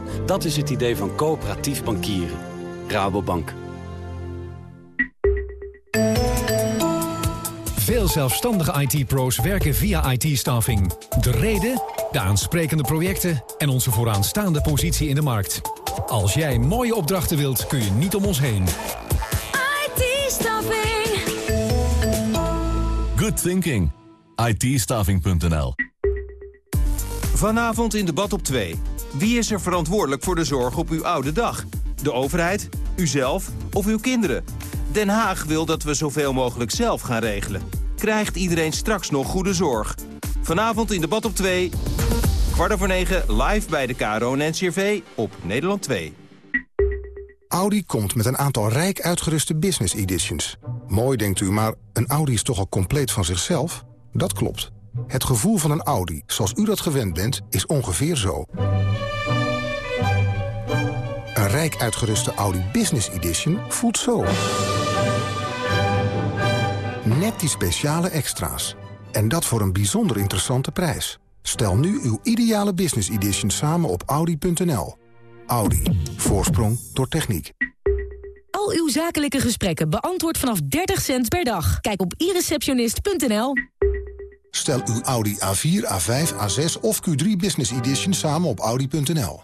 Dat is het idee van coöperatief bankieren. Rabobank. Veel zelfstandige IT-pro's werken via IT-staffing. De reden, de aansprekende projecten en onze vooraanstaande positie in de markt. Als jij mooie opdrachten wilt, kun je niet om ons heen. IT-staffing. Good thinking. it Vanavond in debat op 2. Wie is er verantwoordelijk voor de zorg op uw oude dag? De overheid, uzelf of uw kinderen? Den Haag wil dat we zoveel mogelijk zelf gaan regelen. Krijgt iedereen straks nog goede zorg? Vanavond in debat op 2. Kwart over 9 live bij de KRO en NCRV op Nederland 2. Audi komt met een aantal rijk uitgeruste business editions. Mooi denkt u, maar een Audi is toch al compleet van zichzelf? Dat klopt. Het gevoel van een Audi, zoals u dat gewend bent, is ongeveer zo. Een rijk uitgeruste Audi Business Edition voelt zo. Net die speciale extra's. En dat voor een bijzonder interessante prijs. Stel nu uw ideale Business Edition samen op Audi.nl. Audi. Voorsprong door techniek. Al uw zakelijke gesprekken beantwoord vanaf 30 cent per dag. Kijk op ireceptionist.nl. Stel uw Audi A4, A5, A6 of Q3 Business Edition samen op Audi.nl.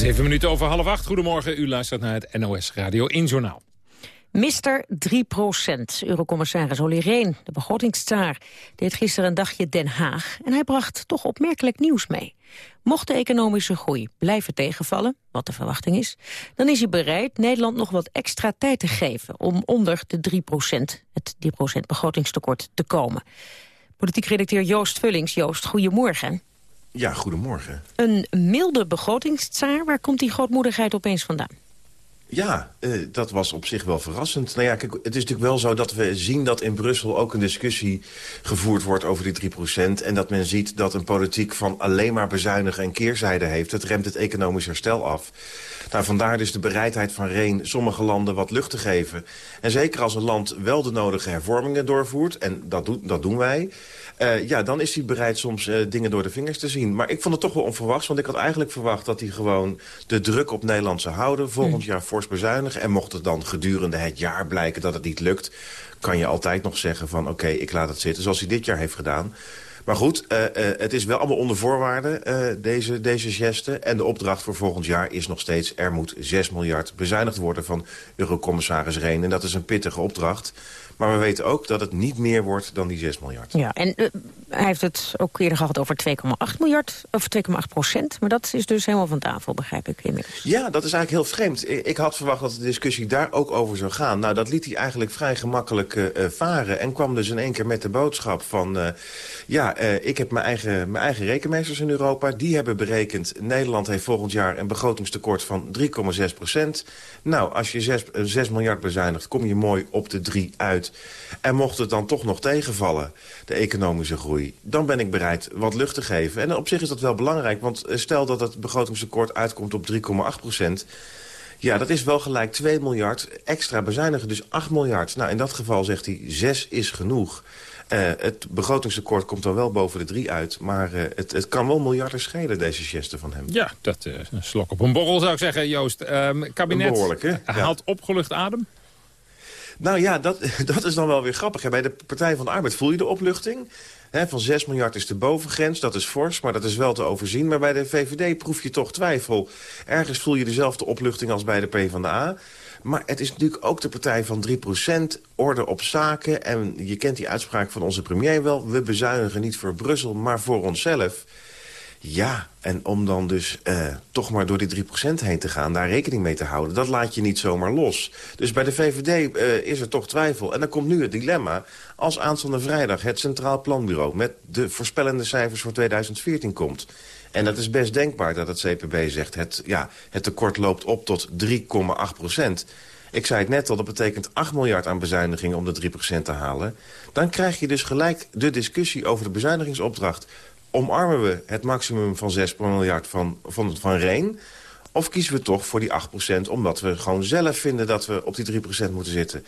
Zeven minuten over half acht. Goedemorgen, u luistert naar het NOS Radio 1 Journaal. Mister 3 procent. Eurocommissaris Olly Rehn, de begrotingstsaar, deed gisteren een dagje Den Haag. En hij bracht toch opmerkelijk nieuws mee. Mocht de economische groei blijven tegenvallen, wat de verwachting is... dan is hij bereid Nederland nog wat extra tijd te geven... om onder de 3 procent, het 3 procent begrotingstekort, te komen. Politiek redacteur Joost Vullings. Joost, goedemorgen. Ja, goedemorgen. Een milde begrotingstsaar, waar komt die grootmoedigheid opeens vandaan? Ja, uh, dat was op zich wel verrassend. Nou ja, kijk, het is natuurlijk wel zo dat we zien dat in Brussel ook een discussie gevoerd wordt over die 3%. En dat men ziet dat een politiek van alleen maar bezuinigen en keerzijde heeft. Het remt het economisch herstel af. Nou, vandaar dus de bereidheid van Reen sommige landen wat lucht te geven. En zeker als een land wel de nodige hervormingen doorvoert, en dat, doet, dat doen wij... Uh, ja, dan is hij bereid soms uh, dingen door de vingers te zien. Maar ik vond het toch wel onverwachts, want ik had eigenlijk verwacht... dat hij gewoon de druk op Nederland zou houden. Volgend jaar fors bezuinigen. En mocht het dan gedurende het jaar blijken dat het niet lukt... kan je altijd nog zeggen van oké, okay, ik laat het zitten. Zoals hij dit jaar heeft gedaan. Maar goed, uh, uh, het is wel allemaal onder voorwaarden, uh, deze, deze geste. En de opdracht voor volgend jaar is nog steeds... er moet 6 miljard bezuinigd worden van eurocommissaris Reen. En dat is een pittige opdracht. Maar we weten ook dat het niet meer wordt dan die 6 miljard. Ja, en uh, hij heeft het ook eerder gehad over 2,8 miljard, of 2,8 procent. Maar dat is dus helemaal van tafel, begrijp ik inmiddels. Ja, dat is eigenlijk heel vreemd. Ik, had verwacht dat de discussie daar ook over zou gaan. Nou, dat liet hij eigenlijk vrij gemakkelijk uh, varen. En kwam dus in één keer met de boodschap van... Uh, ja, ik heb mijn eigen, mijn eigen rekenmeesters in Europa. Die hebben berekend, Nederland heeft volgend jaar een begrotingstekort van 3,6 procent. Nou, als je 6, 6 miljard bezuinigt, kom je mooi op de 3 uit. En mocht het dan toch nog tegenvallen, de economische groei... dan ben ik bereid wat lucht te geven. En op zich is dat wel belangrijk, want stel dat het begrotingstekort uitkomt op 3,8 procent... Ja, dat is wel gelijk 2 miljard extra bezuinigen, dus 8 miljard. Nou, in dat geval zegt hij 6 is genoeg. Uh, het begrotingstekort komt dan wel boven de 3 uit. Maar uh, het, het, kan wel miljarden schelen, deze geste van hem. Ja, dat uh, een slok op een borrel zou ik zeggen, Joost. Um, kabinet haalt opgelucht adem? Nou ja, dat, dat is dan wel weer grappig. Bij de Partij van de Arbeid voel je de opluchting. Van 6 miljard is de bovengrens, dat is fors, maar dat is wel te overzien. Maar bij de VVD proef je toch twijfel. Ergens voel je dezelfde opluchting als bij de PvdA. Maar het is natuurlijk ook de partij van 3% orde op zaken. En je kent die uitspraak van onze premier wel. We bezuinigen niet voor Brussel, maar voor onszelf. Ja, en om dan dus uh, toch maar door die 3% heen te gaan... daar rekening mee te houden, dat laat je niet zomaar los. Dus bij de VVD uh, is er toch twijfel. En dan komt nu het dilemma als aanstaande vrijdag... het Centraal Planbureau met de voorspellende cijfers voor 2014 komt... En dat is best denkbaar dat het CPB zegt... het, ja, het tekort loopt op tot 3,8 procent. Ik zei het net al, dat betekent 8 miljard aan bezuinigingen om de 3 procent te halen. Dan krijg je dus gelijk de discussie over de bezuinigingsopdracht. Omarmen we het maximum van 6 miljard van, van, van Reen... Of kiezen we toch voor die 8% omdat we gewoon zelf vinden dat we op die 3% moeten zitten.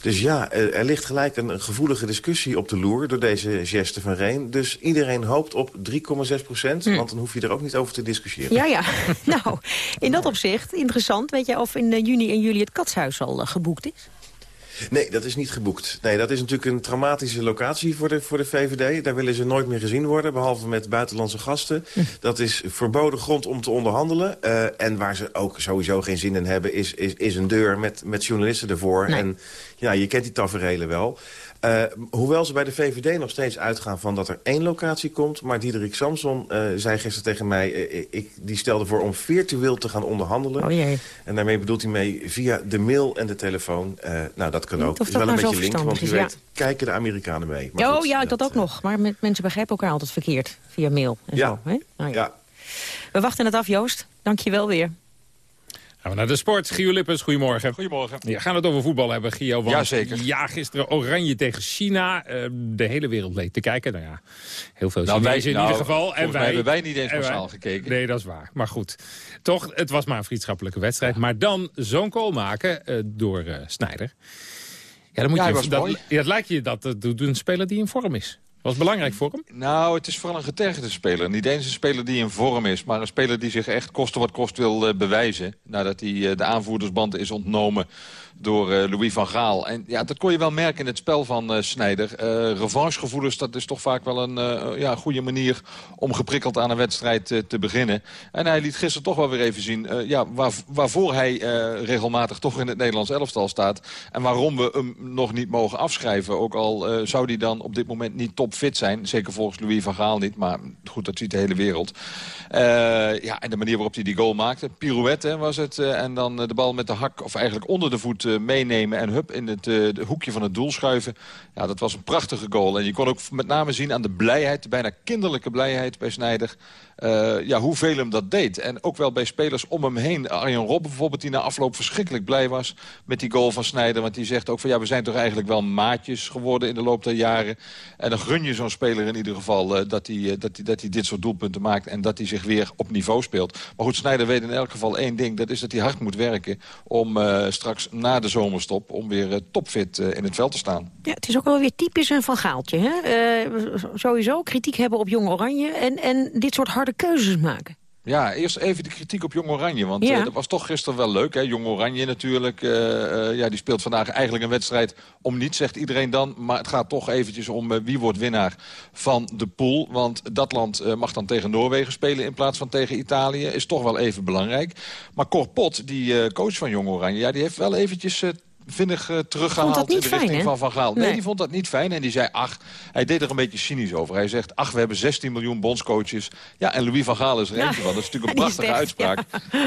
Dus ja, er ligt gelijk een gevoelige discussie op de loer door deze geste van Reen. Dus iedereen hoopt op 3,6 procent, hm. want dan hoef je er ook niet over te discussiëren. Ja, ja. nou, in dat opzicht interessant. Weet je of in juni en juli het katshuis al uh, geboekt is? Nee, dat is niet geboekt. Nee, dat is natuurlijk een traumatische locatie voor de, voor de VVD. Daar willen ze nooit meer gezien worden, behalve met buitenlandse gasten. Hm. Dat is verboden grond om te onderhandelen. Uh, en waar ze ook sowieso geen zin in hebben, is, is, is een deur met, met journalisten ervoor. En ja, je kent die taferelen wel. Uh, hoewel ze bij de VVD nog steeds uitgaan van dat er één locatie komt... maar Diederik Samson uh, zei gisteren tegen mij... Uh, ik, die stelde voor om virtueel te gaan onderhandelen. Oh jee. En daarmee bedoelt hij mee via de mail en de telefoon. nou, dat kan ook. Het is wel een beetje link, want je weet, kijken de Amerikanen mee. Maar oh ja, dat, dat ook nog. Maar met, mensen begrijpen elkaar altijd verkeerd via mail en ja. zo. Hè? Nou, ja. ja. We wachten het af, Joost. Dank je wel weer. Gaan we naar de sport. Gio Lippens, goedemorgen. Goedemorgen. Ja, gaan we het over voetbal hebben, Gio? Want Jazeker. Ja, gisteren Oranje tegen China. Uh, de hele wereld leek te kijken. Nou ja, heel veel nou, Chinezen in nou, ieder geval. En wij hebben wij niet eens massaal gekeken. Nee, dat is waar. Maar goed, toch, het was maar een vriendschappelijke wedstrijd. Ja. Maar dan zo'n goal maken uh, door uh, Snijder. Ja, dan moet ja, je, dat. Ja, het lijkt je dat het doet een speler die in vorm is. Was belangrijk voor hem? Nou, het is vooral een getergde speler. Niet eens een speler die in vorm is, maar een speler die zich echt koste wat kost wil uh, bewijzen. Nadat hij uh, de aanvoerdersband is ontnomen door uh, Louis van Gaal. En ja, dat kon je wel merken in het spel van Snijder. Revanchegevoelens, dat is toch vaak wel een ja, goede manier om geprikkeld aan een wedstrijd te beginnen. En hij liet gisteren toch wel weer even zien ja, waar, waarvoor hij regelmatig toch in het Nederlands elftal staat. En waarom we hem nog niet mogen afschrijven. Ook al zou hij dan op dit moment niet topfit zijn. Zeker volgens Louis van Gaal niet, maar goed, dat ziet de hele wereld. ja, en de manier waarop hij die goal maakte. Pirouette was het. en dan de bal met de hak, of eigenlijk onder de voet meenemen en hup in het hoekje van het doel schuiven. Ja, dat was een prachtige goal. En je kon ook met name zien aan de blijheid, de bijna kinderlijke blijheid bij Snijder. Uh, ja, hoeveel hem dat deed. En ook wel bij spelers om hem heen. Arjen Rob bijvoorbeeld, die na afloop verschrikkelijk blij was met die goal van Snijder. Want die zegt ook van ja, we zijn toch eigenlijk wel maatjes geworden in de loop der jaren. En dan gun je zo'n speler in ieder geval uh, dat hij dat dat dit soort doelpunten maakt. En dat hij zich weer op niveau speelt. Maar goed, Snijder weet in elk geval één ding. Dat is dat hij hard moet werken om straks na de zomerstop... om weer topfit in het veld te staan. Ja, het is ook wel weer typisch een Van Gaaltje. Hè? sowieso kritiek hebben op Jong Oranje. En, en dit soort harde keuzes maken. Ja, eerst even de kritiek op Jong Oranje. Want ja. uh, dat was toch gisteren wel leuk. Hè? Jong Oranje natuurlijk. Uh, uh, ja, die speelt vandaag eigenlijk een wedstrijd om niets, zegt iedereen dan. Maar het gaat toch eventjes om wie wordt winnaar van de pool. Want dat land mag dan tegen Noorwegen spelen in plaats van tegen Italië. Is toch wel even belangrijk. Maar Cor Pot, die coach van Jong Oranje, ja, die heeft wel eventjes vinnig uh, teruggehaald in de fijn, richting van Van Gaal. Nee, Nee. die vond dat niet fijn. En die zei, ach, hij deed er een beetje cynisch over. Hij zegt, ach, we hebben 16 miljoen bondscoaches. Ja, en Louis van Gaal is er Ja. eentje van. Dat is natuurlijk een prachtige uitspraak.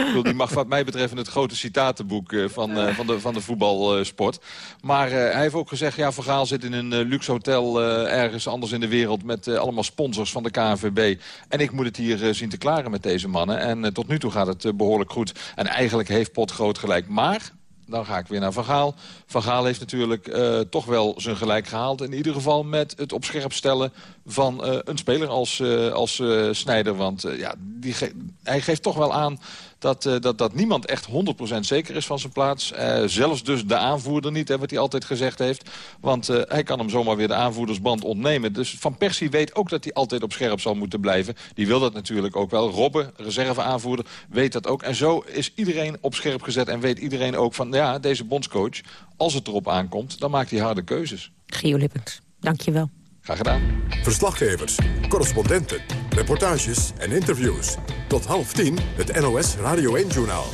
Bedoel, die mag wat mij betreft in het grote citatenboek eh, van, eh, van, de, van de voetbalsport. maar eh, hij heeft ook gezegd, ja, Van Gaal zit in een eh, luxe hotel eh, ergens anders in de wereld... met eh, allemaal sponsors van de KNVB. En ik moet het hier eh, zien te klaren met deze mannen. En eh, tot nu toe gaat het eh, behoorlijk goed. En eigenlijk heeft Pot groot gelijk. Maar dan ga ik weer naar Van Gaal. Van Gaal heeft natuurlijk uh, toch wel zijn gelijk gehaald. In ieder geval met het op scherp stellen van uh, een speler als, uh, als Snijder. Want ja, die hij geeft toch wel aan dat, uh, dat, dat niemand echt 100% zeker is van zijn plaats. Uh, zelfs dus de aanvoerder niet, hè, wat hij altijd gezegd heeft. Want uh, hij kan hem zomaar weer de aanvoerdersband ontnemen. Dus Van Persie weet ook dat hij altijd op scherp zal moeten blijven. Die wil dat natuurlijk ook wel. Robben, reserveaanvoerder, weet dat ook. En zo is iedereen op scherp gezet en weet iedereen ook van... ja, deze bondscoach, als het erop aankomt, dan maakt hij harde keuzes. Gio Lippens, dank je wel. Graag gedaan. Verslaggevers, correspondenten, reportages en interviews. Tot half tien het NOS Radio 1-journaal.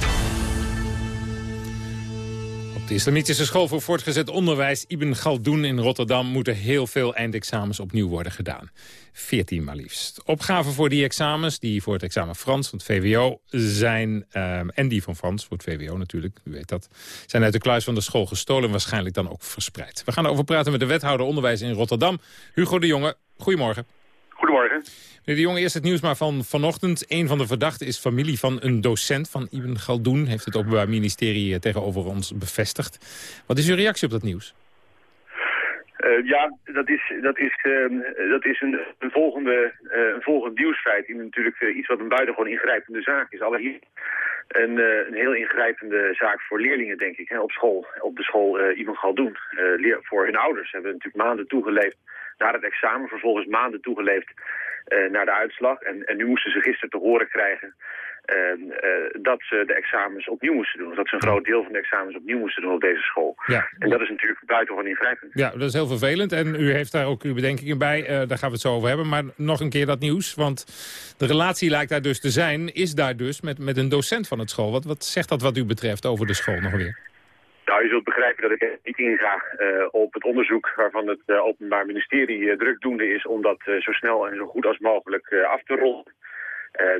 Op de Islamitische School voor Voortgezet Onderwijs Ibn Galdoen in Rotterdam... moeten heel veel eindexamens opnieuw worden gedaan. 14 maar liefst. Opgaven voor die examens, die voor het examen Frans van het VWO zijn... Um, en die van Frans, voor het VWO natuurlijk, u weet dat... zijn uit de kluis van de school gestolen en waarschijnlijk dan ook verspreid. We gaan erover praten met de wethouder onderwijs in Rotterdam, Hugo de Jonge. Goedemorgen. Goedemorgen. Meneer de Jonge, eerst het nieuws maar van vanochtend. Een van de verdachten is familie van een docent van Ibn Galdoen... heeft het Openbaar Ministerie tegenover ons bevestigd. Wat is uw reactie op dat nieuws? Uh, ja, dat is, dat is, uh, dat is een, een, volgende, uh, een volgend nieuwsfeit. In natuurlijk iets wat een buitengewoon ingrijpende zaak is. Allereerst een, een heel ingrijpende zaak voor leerlingen, denk ik. Hè, op school, op de school Ibn Galdoen. leer, voor hun ouders hebben natuurlijk maanden toegeleefd naar het examen. Vervolgens maanden toegeleefd naar de uitslag. En, en nu moesten ze gisteren te horen krijgen ehm, eh, dat ze de examens opnieuw moesten doen. Dat ze een groot deel van de examens opnieuw moesten doen op deze school. Ja. En dat is natuurlijk buitengewoon ingrijpend. Ja, dat is heel vervelend. En u heeft daar ook uw bedenkingen bij. Eh, daar gaan we het zo over hebben. Maar nog een keer dat nieuws. Want de relatie lijkt daar dus te zijn. Is daar dus met, met een docent van het school. Wat, wat zegt dat wat u betreft over de school nog weer? Nou, je zult begrijpen dat ik niet inga uh, op het onderzoek waarvan het uh, Openbaar Ministerie uh, drukdoende is om dat zo snel en zo goed als mogelijk af te rollen.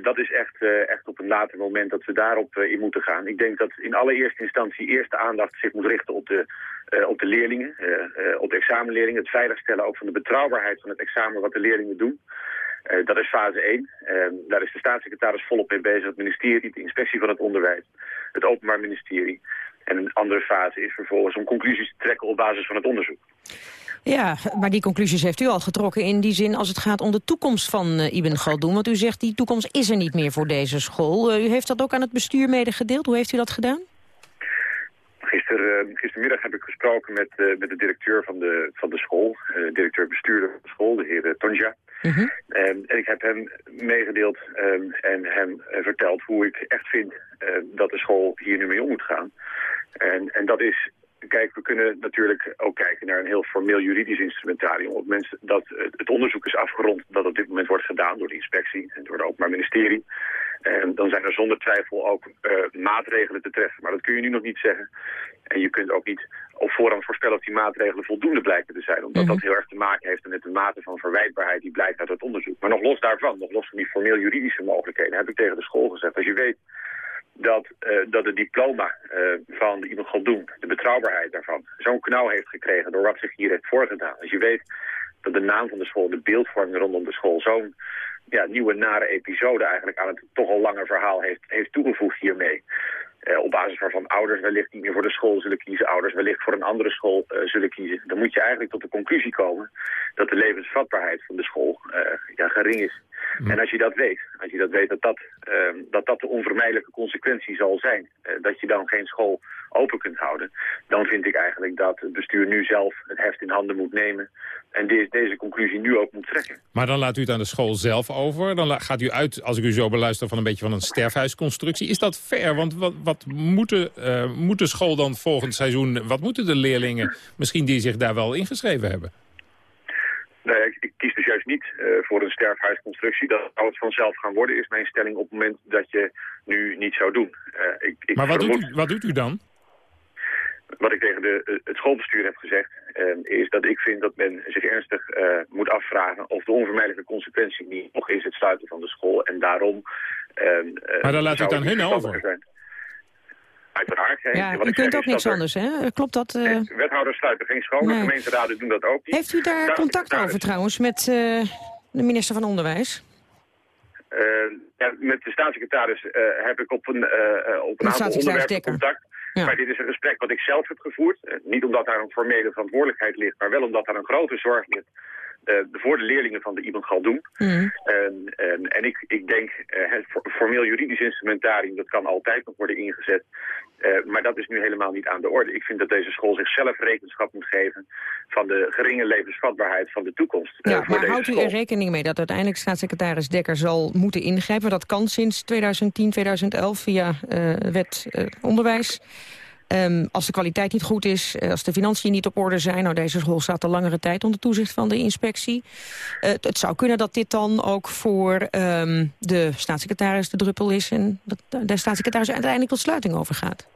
dat is echt, echt op een later moment dat we daarop in moeten gaan. Ik denk dat in allereerste instantie eerst de aandacht zich moet richten op de, op de leerlingen, op de examenleerlingen. Het veiligstellen ook van de betrouwbaarheid van het examen wat de leerlingen doen. dat is fase 1. daar is de staatssecretaris volop mee bezig, het ministerie, de inspectie van het onderwijs, het Openbaar Ministerie. En een andere fase is vervolgens om conclusies te trekken op basis van het onderzoek. Ja, maar die conclusies heeft u al getrokken in die zin als het gaat om de toekomst van uh, Ibn Galdoen. Want u zegt die toekomst is er niet meer voor deze school. Uh, u heeft dat ook aan het bestuur medegedeeld. Hoe heeft u dat gedaan? Gister, uh, gistermiddag heb ik gesproken met, met de directeur van de, van de school, directeur bestuurder van de school, de heer Tonja. Mm -hmm. en ik heb hem meegedeeld um, en hem verteld hoe ik echt vind dat de school hier nu mee om moet gaan. En, en dat is, kijk, we kunnen natuurlijk ook kijken naar een heel formeel juridisch instrumentarium. Op mensen dat het onderzoek is afgerond dat op dit moment wordt gedaan door de inspectie en door het Openbaar Ministerie. En dan zijn er zonder twijfel ook uh, maatregelen te treffen. Maar dat kun je nu nog niet zeggen. En je kunt ook niet op voorhand voorspellen of die maatregelen voldoende blijken te zijn. Omdat mm -hmm. dat heel erg te maken heeft met de mate van verwijtbaarheid die blijkt uit het onderzoek. Maar nog los daarvan, nog los van die formeel juridische mogelijkheden, heb ik tegen de school gezegd. Als je weet dat, uh, dat het diploma uh, van iemand Galdoen, de betrouwbaarheid daarvan, zo'n knauw heeft gekregen door wat zich hier heeft voorgedaan. Als je weet dat de naam van de school, de beeldvorming rondom de school, zo'n ja, nieuwe nare episode eigenlijk aan het toch al lange verhaal heeft, heeft toegevoegd hiermee. Uh, op basis waarvan ouders wellicht niet meer voor de school zullen kiezen, ouders wellicht voor een andere school uh, zullen kiezen. Dan moet je eigenlijk tot de conclusie komen dat de levensvatbaarheid van de school uh, ja, gering is. Mm. En als je dat weet, als je dat weet dat dat, dat, dat de onvermijdelijke consequentie zal zijn, dat je dan geen school open kunt houden, dan vind ik eigenlijk dat het bestuur nu zelf het heft in handen moet nemen en de, deze conclusie nu ook moet trekken. Maar dan laat u het aan de school zelf over. Dan gaat u uit, als ik u zo beluister, van een beetje van een sterfhuisconstructie. Is dat fair? Want wat, wat moet, de, uh, moet de school dan volgend seizoen... wat moeten de leerlingen misschien die zich daar wel ingeschreven hebben? Nee, ik, ik kies dus juist niet uh, voor een sterfhuisconstructie. Dat zou het vanzelf gaan worden, is mijn stelling op het moment dat je nu niet zou doen. Uh, ik, ik maar wat, vermoed... doet u, wat doet u dan? Wat ik tegen de, het schoolbestuur heb gezegd, uh, is dat ik vind dat men zich ernstig uh, moet afvragen of de onvermijdelijke consequentie niet nog is het sluiten van de school. En daarom... Uh, maar dan laat u het aan hun over. Zijn. Uiteraard. Hè. Ja, u kunt ook niks anders, hè? Klopt dat? Uh... Wethouders sluiten geen school, nee. gemeenteraden doen dat ook niet. Heeft u daar, daar contact daar over is... trouwens met de minister van Onderwijs? Uh, ja, met de staatssecretaris uh, heb ik op een, uh, op een aantal onderwerpen contact. Ja. Maar dit is een gesprek wat ik zelf heb gevoerd. niet omdat daar een formele verantwoordelijkheid ligt, maar wel omdat daar een grote zorg ligt voor de leerlingen van de Ibn Galdoen. Mm. En, en, en ik, ik denk, het formeel juridisch instrumentarium, dat kan altijd nog worden ingezet. Uh, maar dat is nu helemaal niet aan de orde. Ik vind dat deze school zichzelf rekenschap moet geven van de geringe levensvatbaarheid van de toekomst. Ja, maar houdt u er rekening mee dat uiteindelijk staatssecretaris Dekker zal moeten ingrijpen? Dat kan sinds 2010, 2011 via wet onderwijs. Um, als de kwaliteit niet goed is, als de financiën niet op orde zijn... nou, deze school staat al langere tijd onder toezicht van de inspectie. Uh, het zou kunnen dat dit dan ook voor um, de staatssecretaris de druppel is... en dat de staatssecretaris uiteindelijk tot sluiting overgaat.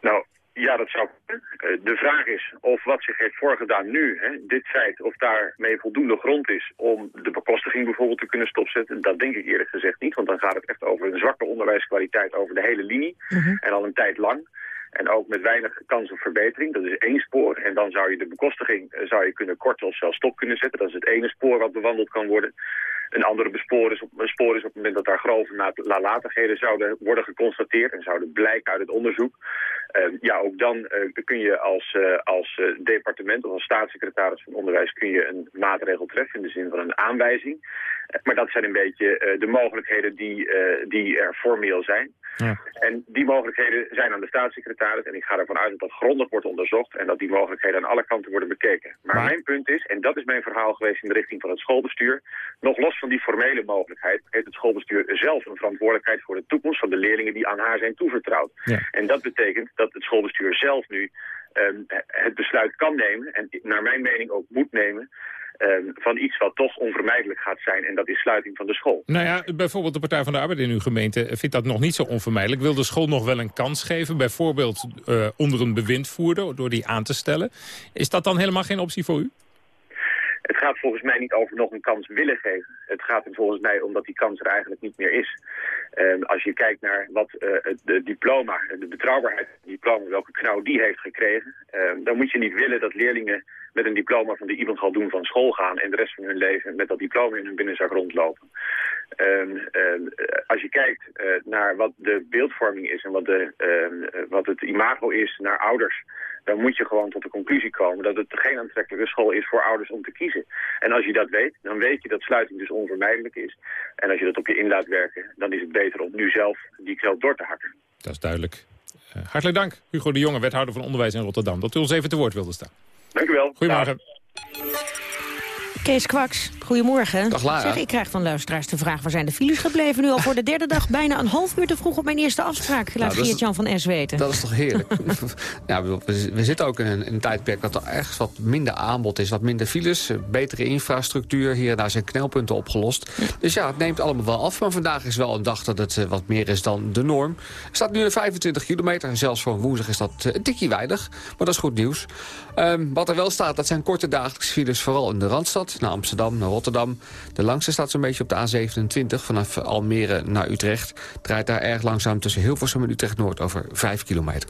Nou, ja, dat zou kunnen. De vraag is of wat zich heeft voorgedaan nu, hè, dit feit, of daarmee voldoende grond is om de bekostiging bijvoorbeeld te kunnen stopzetten. Dat denk ik eerlijk gezegd niet, want dan gaat het echt over een zwakke onderwijskwaliteit over de hele linie. -hmm. En al een tijd lang. En ook met weinig kans op verbetering. Dat is één spoor. En dan zou je de bekostiging zou je kunnen korten of zelfs stop kunnen zetten. Dat is het ene spoor wat bewandeld kan worden. Een andere bespoor is op, spoor is op het moment dat daar grove nalatigheden zouden worden geconstateerd en zouden blijken uit het onderzoek. Uh, ja, ook dan uh, kun je als, uh, als departement of als staatssecretaris van onderwijs kun je een maatregel treffen in de zin van een aanwijzing. Maar dat zijn een beetje eh, de mogelijkheden die, eh, die er formeel zijn. Ja. En die mogelijkheden zijn aan de staatssecretaris. En ik ga ervan uit dat dat grondig wordt onderzocht. En dat die mogelijkheden aan alle kanten worden bekeken. Maar, Maar- mijn punt is, en dat is mijn verhaal geweest in de richting van het schoolbestuur. Nog los van die formele mogelijkheid heeft het schoolbestuur zelf een verantwoordelijkheid voor de toekomst van de leerlingen die aan haar zijn toevertrouwd. Ja. En dat betekent dat het schoolbestuur zelf nu ehm, het besluit kan nemen. En naar mijn mening ook moet nemen. ehm, van iets wat toch onvermijdelijk gaat zijn. En dat is sluiting van de school. Nou ja, bijvoorbeeld de Partij van de Arbeid in uw gemeente vindt dat nog niet zo onvermijdelijk. Wil de school nog wel een kans geven, bijvoorbeeld eh, onder een bewindvoerder, door die aan te stellen. Is dat dan helemaal geen optie voor u? Het gaat volgens mij niet over nog een kans willen geven. Het gaat er volgens mij om dat die kans er eigenlijk niet meer is. Ehm, als je kijkt naar wat eh, het diploma, de betrouwbaarheid van het diploma, welke knauw die heeft gekregen, ehm, dan moet je niet willen dat leerlingen met een diploma van de iemand doen van school gaan en de rest van hun leven met dat diploma in hun binnenzak rondlopen. Ehm, ehm, eh, als je kijkt eh, naar wat de beeldvorming is en wat, de, ehm, eh, wat het imago is naar ouders, dan moet je gewoon tot de conclusie komen dat het geen aantrekkelijke school is voor ouders om te kiezen. En als je dat weet, dan weet je dat sluiting dus onvermijdelijk is. En als je dat op je in laat werken, dan is het beter om nu zelf die knoop door te hakken. Dat is duidelijk. Hartelijk dank, Hugo de Jonge, wethouder van Onderwijs in Rotterdam... dat u ons even te woord wilde staan. Dank u wel. Goedemorgen. Kees Kwaks, goedemorgen. Dag, Lara. Zeg, ik krijg van luisteraars de vraag... waar zijn de files gebleven? Nu al voor de derde dag bijna een half uur te vroeg op mijn eerste afspraak. Laat Nou, Geert-Jan van S weten. Dat is toch heerlijk. ja, we, we zitten ook in een, in een tijdperk dat er ergens wat minder aanbod is. Wat minder files, eh, betere infrastructuur. Hier en daar zijn knelpunten opgelost. Dus ja, het neemt allemaal wel af. Maar vandaag is wel een dag dat het eh, wat meer is dan de norm. Er staat nu een 25 kilometer. En zelfs voor woensdag is dat eh, een tikje weinig. Maar dat is goed nieuws. Ehm, wat er wel staat, dat zijn korte dagelijkse files. Vooral in de Randstad, naar Amsterdam, naar Rotterdam. De langste staat zo'n beetje op de A27 vanaf Almere naar Utrecht. Draait daar erg langzaam tussen Hilversum en Utrecht-Noord over 5 kilometer.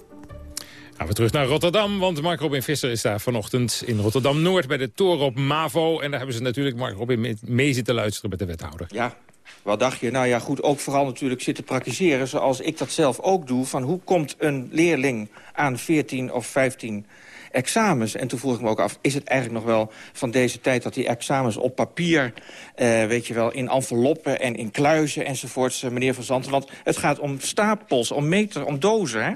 Gaan we terug naar Rotterdam, want Mark Robin Visser is daar vanochtend in Rotterdam-Noord... bij de toren op MAVO. En daar hebben ze natuurlijk Mark Robin mee, zitten luisteren met de wethouder. Ja, wat dacht je? Nou ja, goed, ook vooral natuurlijk zitten praktiseren... zoals ik dat zelf ook doe, van hoe komt een leerling aan 14 of 15 examens? En toen vroeg ik me ook af, is het eigenlijk nog wel van deze tijd... dat die examens op papier, eh, weet je wel, in enveloppen en in kluizen enzovoorts... eh, meneer Van Zanten, want het gaat om stapels, om meter, om dozen, hè?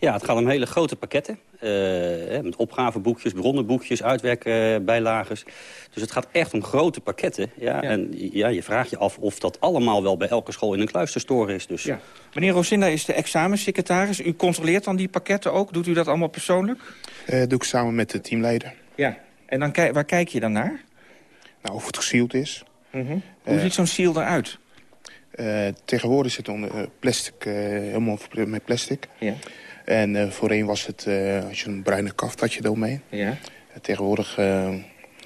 Ja, het gaat om hele grote pakketten. eh, hè, met opgaveboekjes, bronnenboekjes, uitwerkbijlagers. dus het gaat echt om grote pakketten. Ja, En ja, je vraagt je af of dat allemaal wel bij elke school in een kluis te storen is. Dus. Ja. Meneer Rosinda is de examensecretaris. U controleert dan die pakketten ook? Doet u dat allemaal persoonlijk? Eh doe ik samen met de teamleider. Ja. En dan, kijk- waar kijk je dan naar? Nou, of het gesield is. Mhm. Hoe Eh, ziet zo'n seal eruit? Eh, tegenwoordig zit het onder eh, plastic, eh, helemaal met plastic. Ja. En eh, voorheen was het, eh, als je een bruine kaft had je eromheen. Ja. Eh, tegenwoordig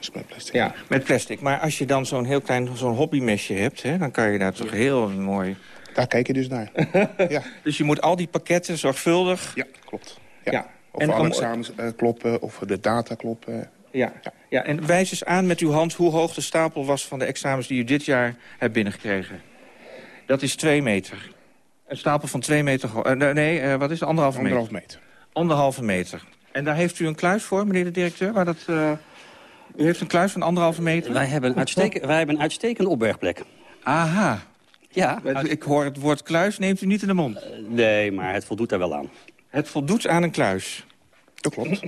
is het met plastic. Ja, met plastic. Maar als je dan zo'n heel klein zo'n hobbymesje hebt... Hè, dan kan je daar toch heel mooi... Daar kijk je dus naar. ja. Dus je moet al die pakketten zorgvuldig... Ja, klopt. Ja. Ja. Of En alle examens kloppen, of de data kloppen. Ja. ja, en wijs eens aan met uw hand hoe hoog de stapel was... van de examens die u dit jaar hebt binnengekregen. Dat is twee meter. Een stapel van twee meter... eh, nee, eh, wat is het? Anderhalve meter? Anderhalf meter. Anderhalve meter. En daar heeft u een kluis voor, meneer de directeur? Waar dat, eh, u heeft een kluis van anderhalve meter? Wij, hebben een uitsteken, wij hebben een uitstekende opbergplek. Aha. Ja. Ik hoor het woord kluis, neemt u niet in de mond. Nee, maar het voldoet daar wel aan. Het voldoet aan een kluis. Dat klopt.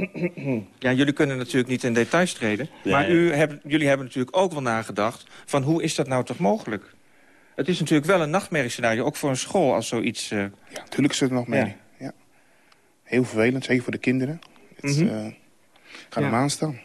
Ja, jullie kunnen natuurlijk niet in details treden. Nee. Maar u hebben, jullie hebben natuurlijk ook wel nagedacht... van hoe is dat nou toch mogelijk? Het is natuurlijk wel een nachtmerriescenario, ook voor een school als zoiets... eh, Ja, natuurlijk is het nog mee. Ja. Ja. Heel vervelend, zeker voor de kinderen. Het, eh, ga Ja. er maar aan staan.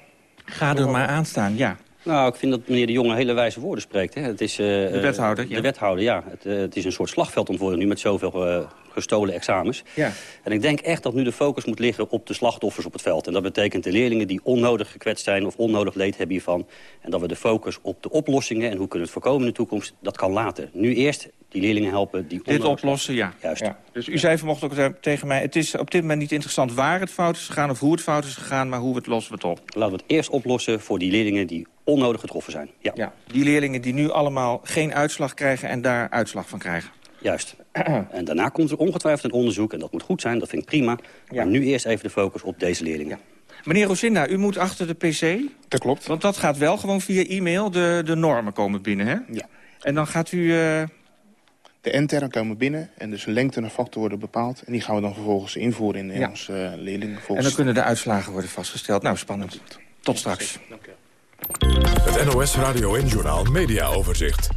Ga er maar aan staan, ja. Nou, ik vind dat meneer de Jonge hele wijze woorden spreekt. Hè. Het is, eh, De wethouder, De ja. wethouder, ja. Het, het is een soort slagveld ontworpen nu met zoveel eh, gestolen examens. Ja. En ik denk echt dat nu de focus moet liggen op de slachtoffers op het veld. En dat betekent de leerlingen die onnodig gekwetst zijn of onnodig leed hebben hiervan. En dat we de focus op de oplossingen en hoe kunnen we het voorkomen in de toekomst, dat kan later. Nu eerst die leerlingen helpen die Dit oplossen, ja. Juist. Ja. Dus u zei vanochtend ook tegen mij... het is op dit moment niet interessant waar het fout is gegaan... of hoe het fout is gegaan, maar hoe we het lossen we het op. Laten we het eerst oplossen voor die leerlingen die onnodig getroffen zijn. Ja, Ja. Die leerlingen die nu allemaal geen uitslag krijgen... en daar uitslag van krijgen. juist. en daarna komt er ongetwijfeld een onderzoek en dat moet goed zijn, dat vind ik prima. Maar nu eerst even de focus op deze leerlingen. Meneer Rosinda, u moet achter de pc. Dat klopt. Want dat gaat wel gewoon via e-mail. De, de normen komen binnen, hè? Ja. En dan gaat u... Uh... De intern komen binnen en dus lengte en factor worden bepaald. En die gaan we dan vervolgens invoeren in, in ja. onze uh, leerlingen. En dan kunnen de uitslagen worden vastgesteld. Nou, spannend. Tot straks. Dank u. Het NOS Radio en Journal Media Overzicht.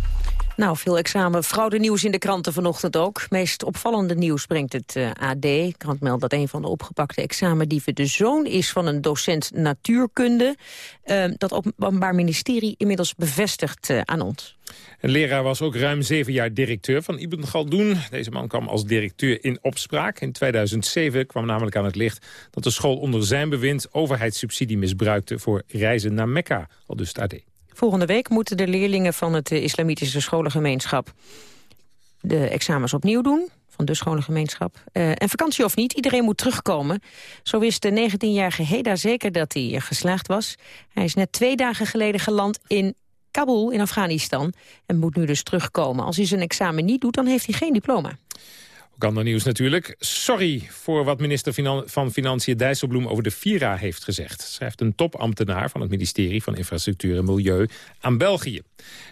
Nou, veel examenfraude nieuws in de kranten vanochtend ook. Meest opvallende nieuws brengt het uh, AD. Krant meldt dat een van de opgepakte examendieven de zoon is van een docent natuurkunde. Uh, dat Openbaar Ministerie inmiddels bevestigt uh, aan ons. Een leraar was ook ruim zeven jaar directeur van Ibn Galdoen. Deze man kwam als directeur in opspraak. In 2007 kwam namelijk aan het licht dat de school onder zijn bewind overheidssubsidie misbruikte voor reizen naar Mekka, al dus het AD. Volgende week moeten de leerlingen van het islamitische scholengemeenschap de examens opnieuw doen van de scholengemeenschap. Uh, en vakantie of niet, iedereen moet terugkomen. Zo wist de 19-jarige Heda zeker dat hij geslaagd was. Hij is net twee dagen geleden geland in Kabul in Afghanistan en moet nu dus terugkomen. Als hij zijn examen niet doet, dan heeft hij geen diploma. Ook ander nieuws natuurlijk. Sorry voor wat minister van Financiën Dijsselbloem over de Vira heeft gezegd. Schrijft een topambtenaar van het ministerie van Infrastructuur en Milieu aan België.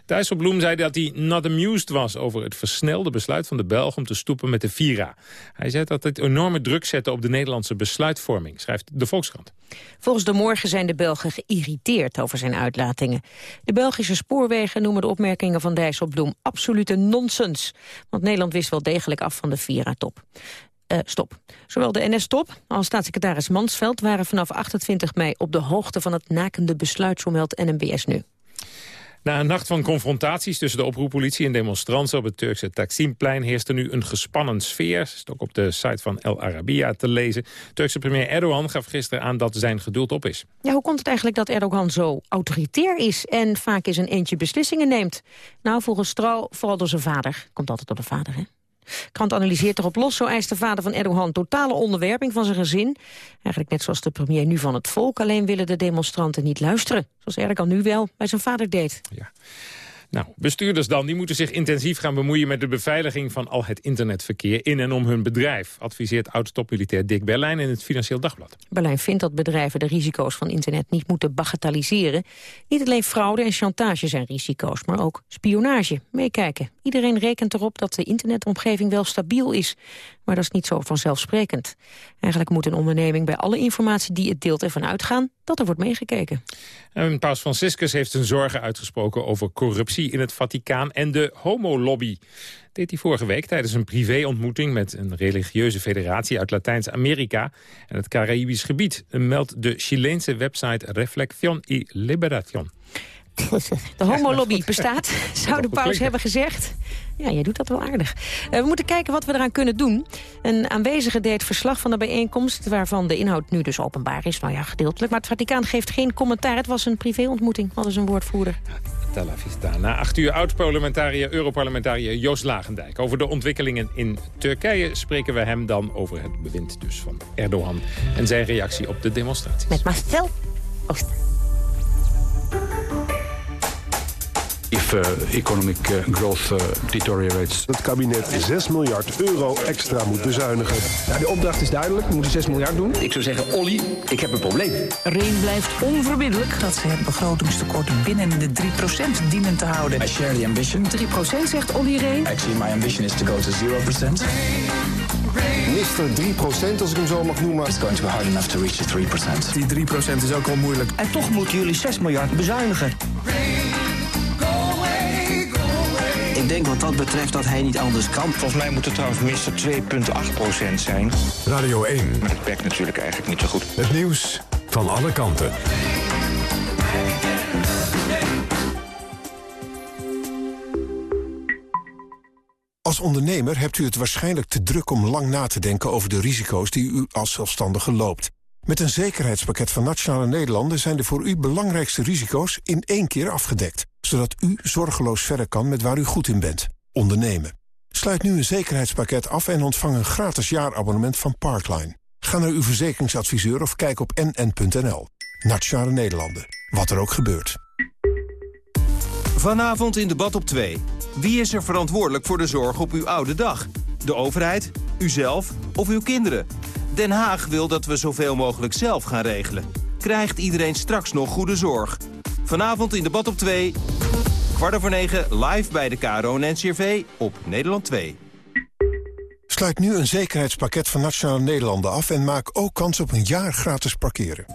Dijsselbloem zei dat hij not amused was over het versnelde besluit van de Belgen om te stoppen met de Vira. Hij zei dat het enorme druk zette op de Nederlandse besluitvorming, schrijft de Volkskrant. Volgens de Morgen zijn de Belgen geïrriteerd over zijn uitlatingen. De Belgische spoorwegen noemen de opmerkingen van Dijsselbloem absolute nonsens. Want Nederland wist wel degelijk af van de Vira-top. Uh, stop. Zowel de NS-top als staatssecretaris Mansveld waren vanaf 28 mei op de hoogte van het nakende besluit, zo meldt NMBS nu. Na een nacht van confrontaties tussen de oproeppolitie en demonstranten op het Turkse Taksimplein heerst er nu een gespannen sfeer. Dat is ook op de site van El Arabiya te lezen. Turkse premier Erdogan gaf gisteren aan dat zijn geduld op is. Ja, hoe komt het eigenlijk dat Erdogan zo autoritair is en vaak eens een eentje beslissingen neemt? Nou, volgens Trouw vooral door zijn vader. Komt altijd door de vader, hè? Krant analyseert erop los, zo eist de vader van Erdogan totale onderwerping van zijn gezin. Eigenlijk net zoals de premier nu van het volk, alleen willen de demonstranten niet luisteren. Zoals Erdogan nu wel bij zijn vader deed. Ja. Nou, bestuurders dan, die moeten zich intensief gaan bemoeien met de beveiliging van al het internetverkeer in en om hun bedrijf, adviseert oud-topmilitair Dick Berlijn in het Financieel Dagblad. Berlijn vindt dat bedrijven de risico's van internet niet moeten bagatelliseren. Niet alleen fraude en chantage zijn risico's, maar ook spionage. Meekijken. Iedereen rekent erop dat de internetomgeving wel stabiel is. Maar dat is niet zo vanzelfsprekend. Eigenlijk moet een onderneming bij alle informatie die het deelt ervan uitgaan dat er wordt meegekeken. En Paus Franciscus heeft zijn zorgen uitgesproken over corruptie in het Vaticaan en de homolobby. Dat deed hij vorige week tijdens een privéontmoeting met een religieuze federatie uit Latijns-Amerika en het Caribisch gebied, meldt de Chileense website Reflexión y Liberación. De homolobby bestaat, zou de paus hebben gezegd. Ja, jij doet dat wel aardig. Uh, we moeten kijken wat we eraan kunnen doen. Een aanwezige deed verslag van de bijeenkomst... waarvan de inhoud nu dus openbaar is. Nou ja, gedeeltelijk. Maar het Vaticaan geeft geen commentaar. Het was een privéontmoeting, hadden ze een woordvoerder. Tel Vista. Na acht uur oud-parlementariër, Europarlementariër Joost Lagendijk. Over de ontwikkelingen in Turkije spreken we hem dan over het bewind dus van Erdogan... en zijn reactie op de demonstraties. Met Marcel Ooster. If uh, economic uh, growth uh, deteriorates. Het kabinet 6 miljard euro extra moet bezuinigen. Nou, de opdracht is duidelijk. We moeten 6 miljard doen. Ik zou zeggen, Olly, ik heb een probleem. Reen blijft onverbiddelijk dat ze het begrotingstekort binnen de 3% dienen te houden. I share the ambition. 3% zegt Olly Reen. Actually, my ambition is to go to 0%. Mister 3% als ik hem zo mag noemen. It's going to be hard enough to reach the 3%. Die 3% is ook al moeilijk. En toch moeten jullie 6 miljard bezuinigen. Denk wat dat betreft dat hij niet anders kan. Volgens mij moet het trouwens minstens 2,8% zijn. Radio 1. Maar het werkt natuurlijk eigenlijk niet zo goed. Het nieuws van alle kanten. Als ondernemer hebt u het waarschijnlijk te druk om lang na te denken over de risico's die u als zelfstandige loopt. Met een zekerheidspakket van Nationale Nederlanden zijn de voor u belangrijkste risico's in één keer afgedekt zodat u zorgeloos verder kan met waar u goed in bent. Ondernemen. Sluit nu een zekerheidspakket af en ontvang een gratis jaarabonnement van Parkline. Ga naar uw verzekeringsadviseur of kijk op nn.nl. Nationale Nederlanden. Wat er ook gebeurt. Vanavond in debat op 2. Wie is er verantwoordelijk voor de zorg op uw oude dag? De overheid, uzelf of uw kinderen? Den Haag wil dat we zoveel mogelijk zelf gaan regelen. krijgt iedereen straks nog goede zorg. Vanavond in debat op 2, kwart over 9, live bij de KRO en NCRV op Nederland 2. Sluit nu een zekerheidspakket van Nationale Nederlanden af... en maak ook kans op een jaar gratis parkeren.